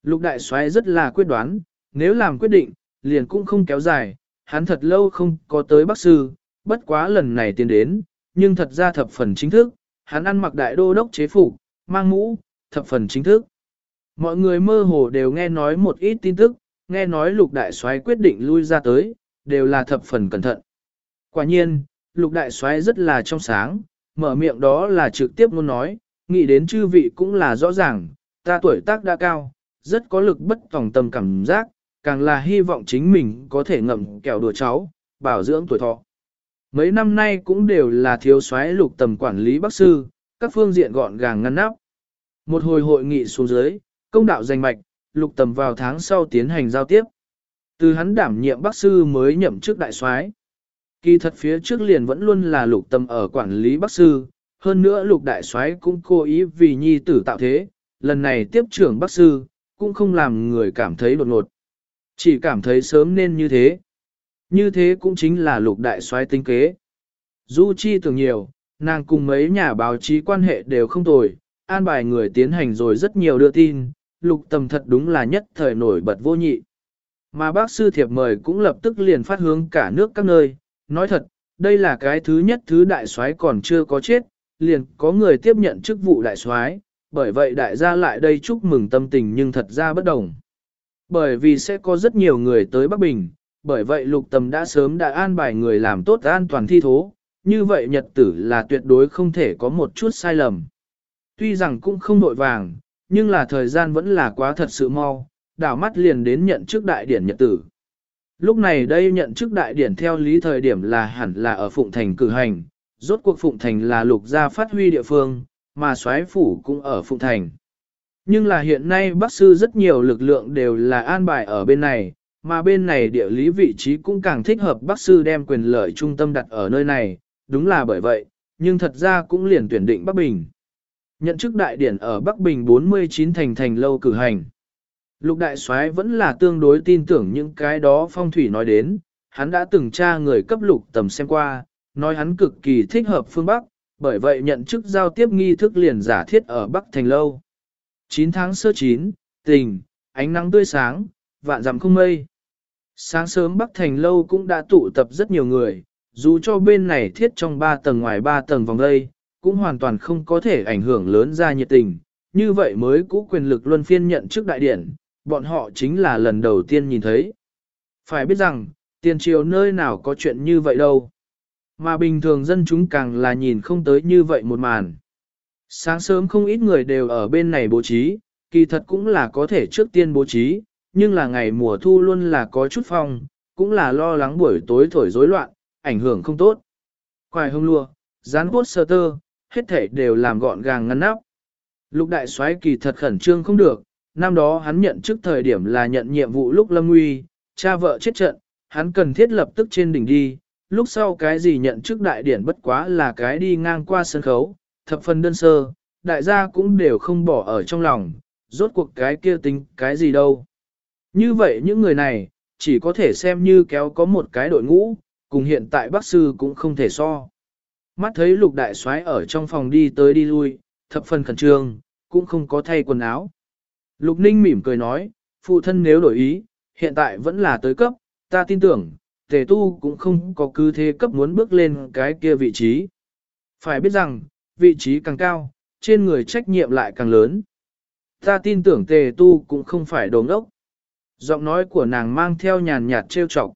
Lục đại soái rất là quyết đoán, nếu làm quyết định, liền cũng không kéo dài, hắn thật lâu không có tới Bắc Sư, bất quá lần này tiến đến, nhưng thật ra thập phần chính thức, hắn ăn mặc đại đô đốc chế phục, mang mũ, thập phần chính thức. Mọi người mơ hồ đều nghe nói một ít tin tức, nghe nói lục đại soái quyết định lui ra tới, đều là thập phần cẩn thận. Quả nhiên, lục đại soái rất là trong sáng, mở miệng đó là trực tiếp luôn nói, nghĩ đến chư vị cũng là rõ ràng, ta tuổi tác đã cao, rất có lực bất tòng tâm cảm giác, càng là hy vọng chính mình có thể ngậm kẹo đùa cháu, bảo dưỡng tuổi thọ. Mấy năm nay cũng đều là thiếu soái lục tầm quản lý bác sư, các phương diện gọn gàng ngăn nắp. Một hồi hội nghị xuống dưới, công đạo danh mạch, lục tầm vào tháng sau tiến hành giao tiếp. Từ hắn đảm nhiệm bác sư mới nhậm chức đại soái. Kỳ thật phía trước liền vẫn luôn là lục tầm ở quản lý bác sư, hơn nữa lục đại soái cũng cố ý vì nhi tử tạo thế, lần này tiếp trưởng bác sư, cũng không làm người cảm thấy đột ngột. Chỉ cảm thấy sớm nên như thế. Như thế cũng chính là lục đại soái tinh kế. Du chi tưởng nhiều, nàng cùng mấy nhà báo chí quan hệ đều không tồi, an bài người tiến hành rồi rất nhiều đưa tin, lục tầm thật đúng là nhất thời nổi bật vô nhị. Mà bác sư thiệp mời cũng lập tức liền phát hướng cả nước các nơi, nói thật, đây là cái thứ nhất thứ đại soái còn chưa có chết, liền có người tiếp nhận chức vụ đại soái, bởi vậy đại gia lại đây chúc mừng tâm tình nhưng thật ra bất đồng. Bởi vì sẽ có rất nhiều người tới Bắc Bình, bởi vậy lục tầm đã sớm đã an bài người làm tốt an toàn thi thố, như vậy nhật tử là tuyệt đối không thể có một chút sai lầm. Tuy rằng cũng không nội vàng, nhưng là thời gian vẫn là quá thật sự mau, đảo mắt liền đến nhận chức đại điển nhật tử. Lúc này đây nhận chức đại điển theo lý thời điểm là hẳn là ở Phụng Thành cử hành, rốt cuộc Phụng Thành là lục gia phát huy địa phương, mà soái phủ cũng ở Phụng Thành. Nhưng là hiện nay Bắc Sư rất nhiều lực lượng đều là an bài ở bên này, mà bên này địa lý vị trí cũng càng thích hợp Bắc Sư đem quyền lợi trung tâm đặt ở nơi này, đúng là bởi vậy, nhưng thật ra cũng liền tuyển định Bắc Bình. Nhận chức đại điển ở Bắc Bình 49 thành thành lâu cử hành. Lục đại soái vẫn là tương đối tin tưởng những cái đó phong thủy nói đến, hắn đã từng tra người cấp lục tầm xem qua, nói hắn cực kỳ thích hợp phương Bắc, bởi vậy nhận chức giao tiếp nghi thức liền giả thiết ở Bắc Thành Lâu. 9 tháng sơ 9, tình, ánh nắng tươi sáng, vạn dặm không mây. Sáng sớm Bắc Thành Lâu cũng đã tụ tập rất nhiều người, dù cho bên này thiết trong 3 tầng ngoài 3 tầng vòng đây, cũng hoàn toàn không có thể ảnh hưởng lớn ra nhiệt tình. Như vậy mới cũ quyền lực luân phiên nhận trước đại điển, bọn họ chính là lần đầu tiên nhìn thấy. Phải biết rằng, tiền triều nơi nào có chuyện như vậy đâu. Mà bình thường dân chúng càng là nhìn không tới như vậy một màn. Sáng sớm không ít người đều ở bên này bố trí, kỳ thật cũng là có thể trước tiên bố trí, nhưng là ngày mùa thu luôn là có chút phong, cũng là lo lắng buổi tối thổi rối loạn, ảnh hưởng không tốt. Khoai hông lua, rán cốt sơ tơ, hết thể đều làm gọn gàng ngăn nắp. Lục đại soái kỳ thật khẩn trương không được, năm đó hắn nhận trước thời điểm là nhận nhiệm vụ lúc lâm nguy, cha vợ chết trận, hắn cần thiết lập tức trên đỉnh đi, lúc sau cái gì nhận trước đại điển bất quá là cái đi ngang qua sân khấu, thập phần đơn sơ, đại gia cũng đều không bỏ ở trong lòng, rốt cuộc cái kia tính cái gì đâu. Như vậy những người này, chỉ có thể xem như kéo có một cái đội ngũ, cùng hiện tại bác sư cũng không thể so. Mắt thấy lục đại soái ở trong phòng đi tới đi lui, thập phần khẩn trương, cũng không có thay quần áo. Lục ninh mỉm cười nói, phụ thân nếu đổi ý, hiện tại vẫn là tới cấp, ta tin tưởng, tề tu cũng không có cứ thế cấp muốn bước lên cái kia vị trí. Phải biết rằng, vị trí càng cao, trên người trách nhiệm lại càng lớn. Ta tin tưởng tề tu cũng không phải đồ ngốc. Giọng nói của nàng mang theo nhàn nhạt trêu chọc.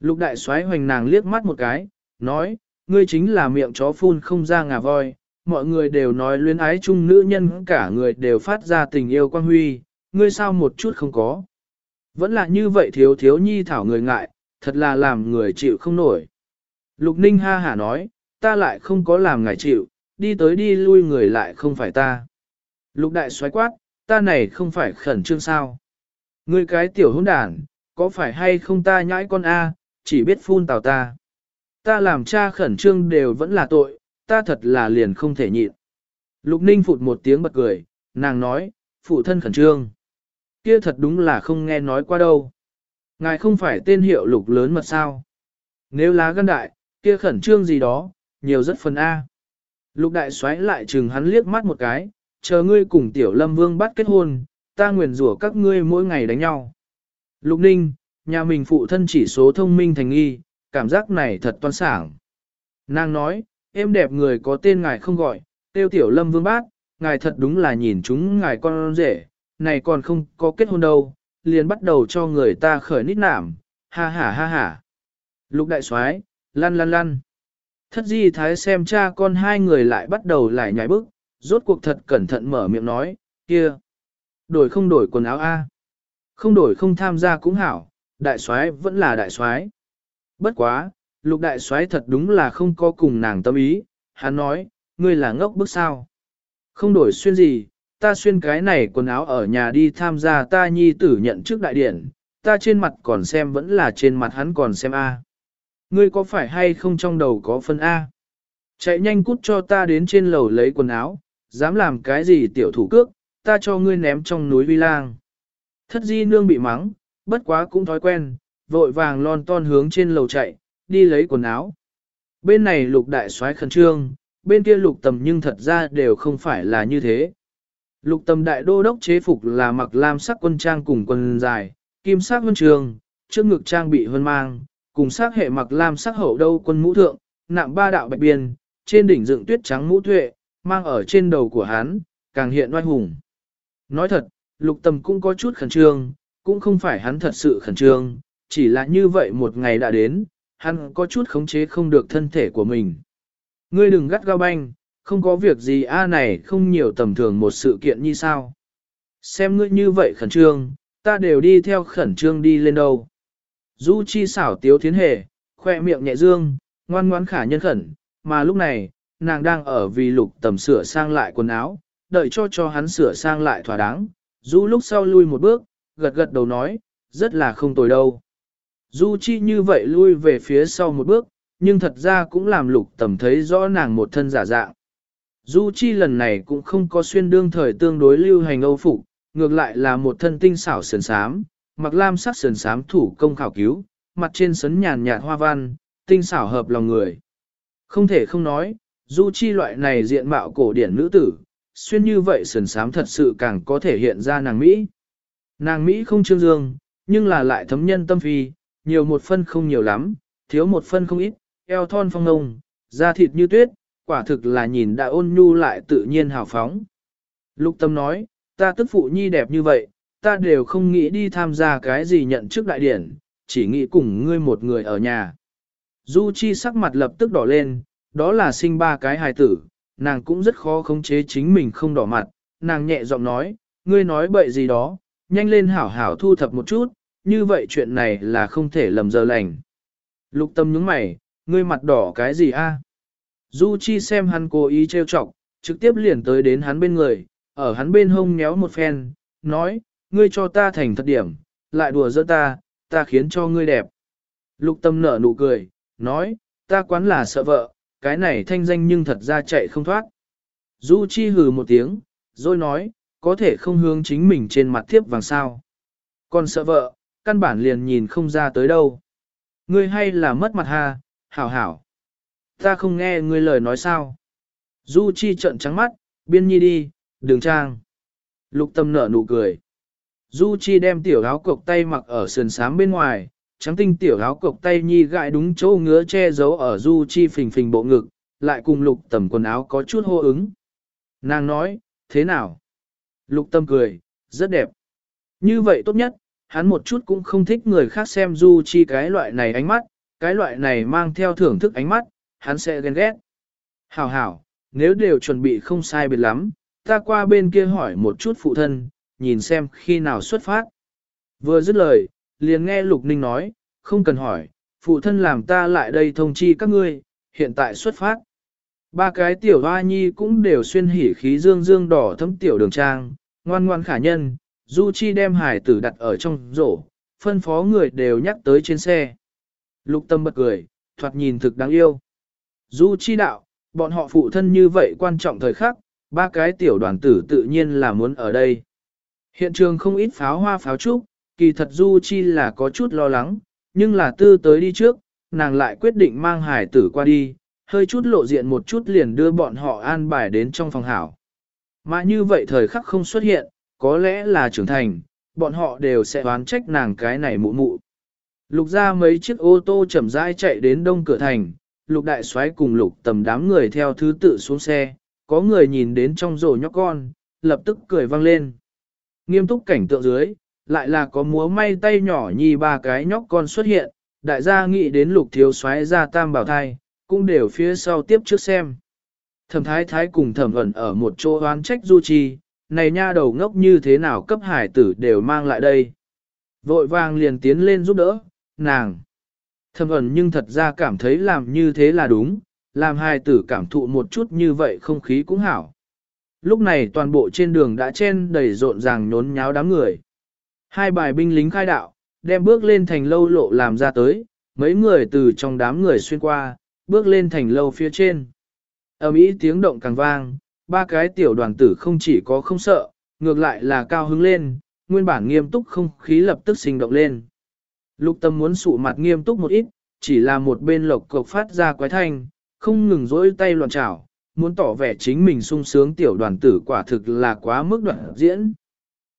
Lục đại xoáy hoành nàng liếc mắt một cái, nói, ngươi chính là miệng chó phun không ra ngà voi, mọi người đều nói luyến ái chung nữ nhân cả người đều phát ra tình yêu quan huy, ngươi sao một chút không có. Vẫn là như vậy thiếu thiếu nhi thảo người ngại, thật là làm người chịu không nổi. Lục ninh ha hả nói, ta lại không có làm ngài chịu, đi tới đi lui người lại không phải ta. Lục đại xoáy quát, ta này không phải khẩn trương sao. Ngươi cái tiểu hỗn đàn, có phải hay không ta nhãi con A, chỉ biết phun tào ta. Ta làm cha khẩn trương đều vẫn là tội, ta thật là liền không thể nhịn. Lục ninh phụt một tiếng bật cười, nàng nói, phụ thân khẩn trương. Kia thật đúng là không nghe nói qua đâu. Ngài không phải tên hiệu lục lớn mật sao. Nếu lá gân đại, kia khẩn trương gì đó, nhiều rất phần A. Lục đại xoáy lại chừng hắn liếc mắt một cái, chờ ngươi cùng tiểu lâm vương bắt kết hôn, ta nguyền rủa các ngươi mỗi ngày đánh nhau. Lục ninh, nhà mình phụ thân chỉ số thông minh thành nghi, cảm giác này thật toan sảng. Nàng nói, em đẹp người có tên ngài không gọi, tiêu tiểu lâm vương bát, ngài thật đúng là nhìn chúng ngài con rể, này còn không có kết hôn đâu, liền bắt đầu cho người ta khởi nít nảm, ha ha ha ha. Lục đại soái, lăn lăn lăn. Thất di thái xem cha con hai người lại bắt đầu lại nhảy bức, rốt cuộc thật cẩn thận mở miệng nói, kia. Đổi không đổi quần áo A. Không đổi không tham gia cũng hảo, đại soái vẫn là đại soái. Bất quá, lục đại soái thật đúng là không có cùng nàng tâm ý, hắn nói, ngươi là ngốc bức sao. Không đổi xuyên gì, ta xuyên cái này quần áo ở nhà đi tham gia ta nhi tử nhận trước đại điển, ta trên mặt còn xem vẫn là trên mặt hắn còn xem A. Ngươi có phải hay không trong đầu có phân A? Chạy nhanh cút cho ta đến trên lầu lấy quần áo, dám làm cái gì tiểu thủ cước, ta cho ngươi ném trong núi vi lang. Thất di nương bị mắng, bất quá cũng thói quen, vội vàng lon ton hướng trên lầu chạy, đi lấy quần áo. Bên này lục đại soái khẩn trương, bên kia lục tầm nhưng thật ra đều không phải là như thế. Lục tầm đại đô đốc chế phục là mặc lam sắc quân trang cùng quần dài, kim sắc huân trường, trước ngực trang bị huân mang, cùng sắc hệ mặc lam sắc hậu đâu quân mũ thượng, nạm ba đạo bạch biên, trên đỉnh dựng tuyết trắng mũ tuệ, mang ở trên đầu của hắn, càng hiện oai hùng. Nói thật, lục tầm cũng có chút khẩn trương, cũng không phải hắn thật sự khẩn trương, chỉ là như vậy một ngày đã đến, hắn có chút khống chế không được thân thể của mình. Ngươi đừng gắt gao banh, không có việc gì a này không nhiều tầm thường một sự kiện như sao. Xem ngươi như vậy khẩn trương, ta đều đi theo khẩn trương đi lên đâu. Du chi xảo tiếu thiến hề, khoe miệng nhẹ dương, ngoan ngoãn khả nhân khẩn, mà lúc này, nàng đang ở vì lục tầm sửa sang lại quần áo, đợi cho cho hắn sửa sang lại thỏa đáng. Du lúc sau lui một bước, gật gật đầu nói, rất là không tồi đâu. Du chi như vậy lui về phía sau một bước, nhưng thật ra cũng làm lục tầm thấy rõ nàng một thân giả dạng. Du chi lần này cũng không có xuyên đương thời tương đối lưu hành âu phục, ngược lại là một thân tinh xảo sườn sám, mặc lam sắc sườn sám thủ công khảo cứu, mặt trên sấn nhàn nhạt hoa văn, tinh xảo hợp lòng người. Không thể không nói, du chi loại này diện mạo cổ điển nữ tử, xuyên như vậy sườn sám thật sự càng có thể hiện ra nàng Mỹ. Nàng Mỹ không trương dương, nhưng là lại thấm nhân tâm phi, nhiều một phân không nhiều lắm, thiếu một phân không ít, eo thon phong ngông, da thịt như tuyết, quả thực là nhìn đã ôn nhu lại tự nhiên hào phóng. Lục tâm nói, ta tức phụ nhi đẹp như vậy, ta đều không nghĩ đi tham gia cái gì nhận chức đại điển, chỉ nghĩ cùng ngươi một người ở nhà. Du Chi sắc mặt lập tức đỏ lên, đó là sinh ba cái hài tử, nàng cũng rất khó khống chế chính mình không đỏ mặt, nàng nhẹ giọng nói, ngươi nói bậy gì đó, nhanh lên hảo hảo thu thập một chút, như vậy chuyện này là không thể lầm giờ lành. Lục tâm nhướng mày, ngươi mặt đỏ cái gì a? Du Chi xem hắn cố ý trêu chọc, trực tiếp liền tới đến hắn bên người, ở hắn bên hông nhéo một phen, nói, ngươi cho ta thành thật điểm, lại đùa giỡn ta, ta khiến cho ngươi đẹp. Lục tâm nở nụ cười, nói, ta quán là sợ vợ, cái này thanh danh nhưng thật ra chạy không thoát. Du Chi hừ một tiếng, rồi nói, có thể không hướng chính mình trên mặt thiếp vàng sao. Còn sợ vợ, căn bản liền nhìn không ra tới đâu. Ngươi hay là mất mặt ha, hảo hảo. Ta không nghe ngươi lời nói sao. Du Chi trợn trắng mắt, biên nhi đi, đường trang. Lục tâm nở nụ cười. Du Chi đem tiểu áo cộc tay mặc ở sườn sám bên ngoài, trắng tinh tiểu áo cộc tay nhi gãi đúng chỗ ngứa che giấu ở Du Chi phình phình bộ ngực, lại cùng lục tầm quần áo có chút hô ứng. Nàng nói, thế nào? Lục tâm cười, rất đẹp. Như vậy tốt nhất, hắn một chút cũng không thích người khác xem Du Chi cái loại này ánh mắt, cái loại này mang theo thưởng thức ánh mắt, hắn sẽ ghen ghét. Hảo hảo, nếu đều chuẩn bị không sai biệt lắm, ta qua bên kia hỏi một chút phụ thân, nhìn xem khi nào xuất phát. Vừa dứt lời, liền nghe Lục Ninh nói, không cần hỏi, phụ thân làm ta lại đây thông chi các ngươi, hiện tại xuất phát. Ba cái tiểu hoa nhi cũng đều xuyên hỉ khí dương dương đỏ thấm tiểu đường trang, ngoan ngoan khả nhân, Du Chi đem hải tử đặt ở trong rổ, phân phó người đều nhắc tới trên xe. Lục tâm bật cười, thoạt nhìn thực đáng yêu. Du Chi đạo, bọn họ phụ thân như vậy quan trọng thời khắc, ba cái tiểu đoàn tử tự nhiên là muốn ở đây. Hiện trường không ít pháo hoa pháo trúc, kỳ thật Du Chi là có chút lo lắng, nhưng là tư tới đi trước, nàng lại quyết định mang hải tử qua đi, hơi chút lộ diện một chút liền đưa bọn họ an bài đến trong phòng hảo. Mà như vậy thời khắc không xuất hiện, có lẽ là trưởng thành, bọn họ đều sẽ oán trách nàng cái này mụ mụ. Lục ra mấy chiếc ô tô chậm rãi chạy đến đông cửa thành, lục đại soái cùng lục tầm đám người theo thứ tự xuống xe, có người nhìn đến trong rổ nhóc con, lập tức cười vang lên. Nghiêm túc cảnh tượng dưới, lại là có múa may tay nhỏ nhì ba cái nhóc con xuất hiện, đại gia nghĩ đến lục thiếu soái ra tam bảo thai, cũng đều phía sau tiếp trước xem. Thẩm thái thái cùng thẩm ẩn ở một chỗ oán trách du chi, này nha đầu ngốc như thế nào cấp hải tử đều mang lại đây. Vội vàng liền tiến lên giúp đỡ, nàng. Thẩm ẩn nhưng thật ra cảm thấy làm như thế là đúng, làm hải tử cảm thụ một chút như vậy không khí cũng hảo. Lúc này toàn bộ trên đường đã chen đầy rộn ràng nhốn nháo đám người. Hai bài binh lính khai đạo, đem bước lên thành lâu lộ làm ra tới, mấy người từ trong đám người xuyên qua, bước lên thành lâu phía trên. Ở Mỹ tiếng động càng vang, ba cái tiểu đoàn tử không chỉ có không sợ, ngược lại là cao hứng lên, nguyên bản nghiêm túc không khí lập tức sinh động lên. Lục tâm muốn sụ mặt nghiêm túc một ít, chỉ là một bên lộc cộc phát ra quái thanh, không ngừng dỗi tay loạn trảo, muốn tỏ vẻ chính mình sung sướng tiểu đoàn tử quả thực là quá mức đoạn diễn.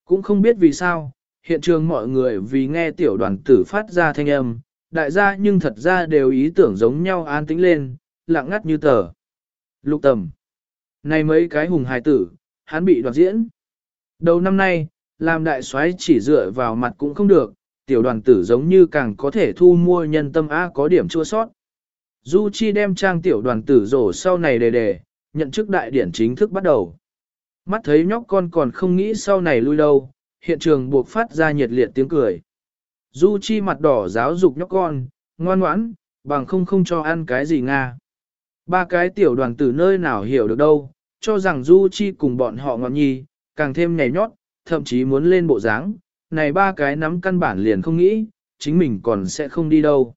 Cũng không biết vì sao, hiện trường mọi người vì nghe tiểu đoàn tử phát ra thanh âm, đại gia nhưng thật ra đều ý tưởng giống nhau an tĩnh lên, lặng ngắt như tờ. Lục tầm. Này mấy cái hùng hài tử, hắn bị đoạt diễn. Đầu năm nay, làm đại soái chỉ dựa vào mặt cũng không được, tiểu đoàn tử giống như càng có thể thu mua nhân tâm A có điểm chua sót. Du Chi đem trang tiểu đoàn tử rổ sau này đề đề, nhận chức đại điển chính thức bắt đầu. Mắt thấy nhóc con còn không nghĩ sau này lui đâu, hiện trường buộc phát ra nhiệt liệt tiếng cười. Du Chi mặt đỏ giáo dục nhóc con, ngoan ngoãn, bằng không không cho ăn cái gì nga. Ba cái tiểu đoàn tử nơi nào hiểu được đâu, cho rằng Du Chi cùng bọn họ ngọn nhi, càng thêm nhảy nhót, thậm chí muốn lên bộ dáng. Này ba cái nắm căn bản liền không nghĩ, chính mình còn sẽ không đi đâu.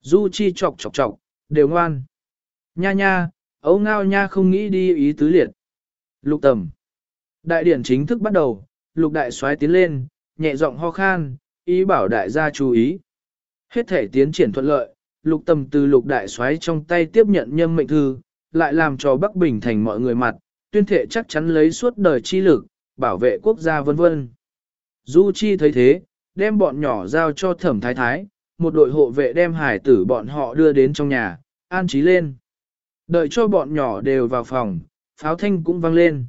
Du Chi chọc chọc chọc, đều ngoan. Nha nha, ấu ngao nha không nghĩ đi ý tứ liệt. Lục tầm. Đại điển chính thức bắt đầu, lục đại soái tiến lên, nhẹ giọng ho khan, ý bảo đại gia chú ý. Hết thể tiến triển thuận lợi, lục tầm từ lục đại soái trong tay tiếp nhận nhâm mệnh thư, lại làm cho Bắc Bình thành mọi người mặt, tuyên thể chắc chắn lấy suốt đời chi lực, bảo vệ quốc gia vân vân. Du Chi thấy thế, đem bọn nhỏ giao cho thẩm thái thái, một đội hộ vệ đem hải tử bọn họ đưa đến trong nhà, an trí lên. Đợi cho bọn nhỏ đều vào phòng, pháo thanh cũng vang lên.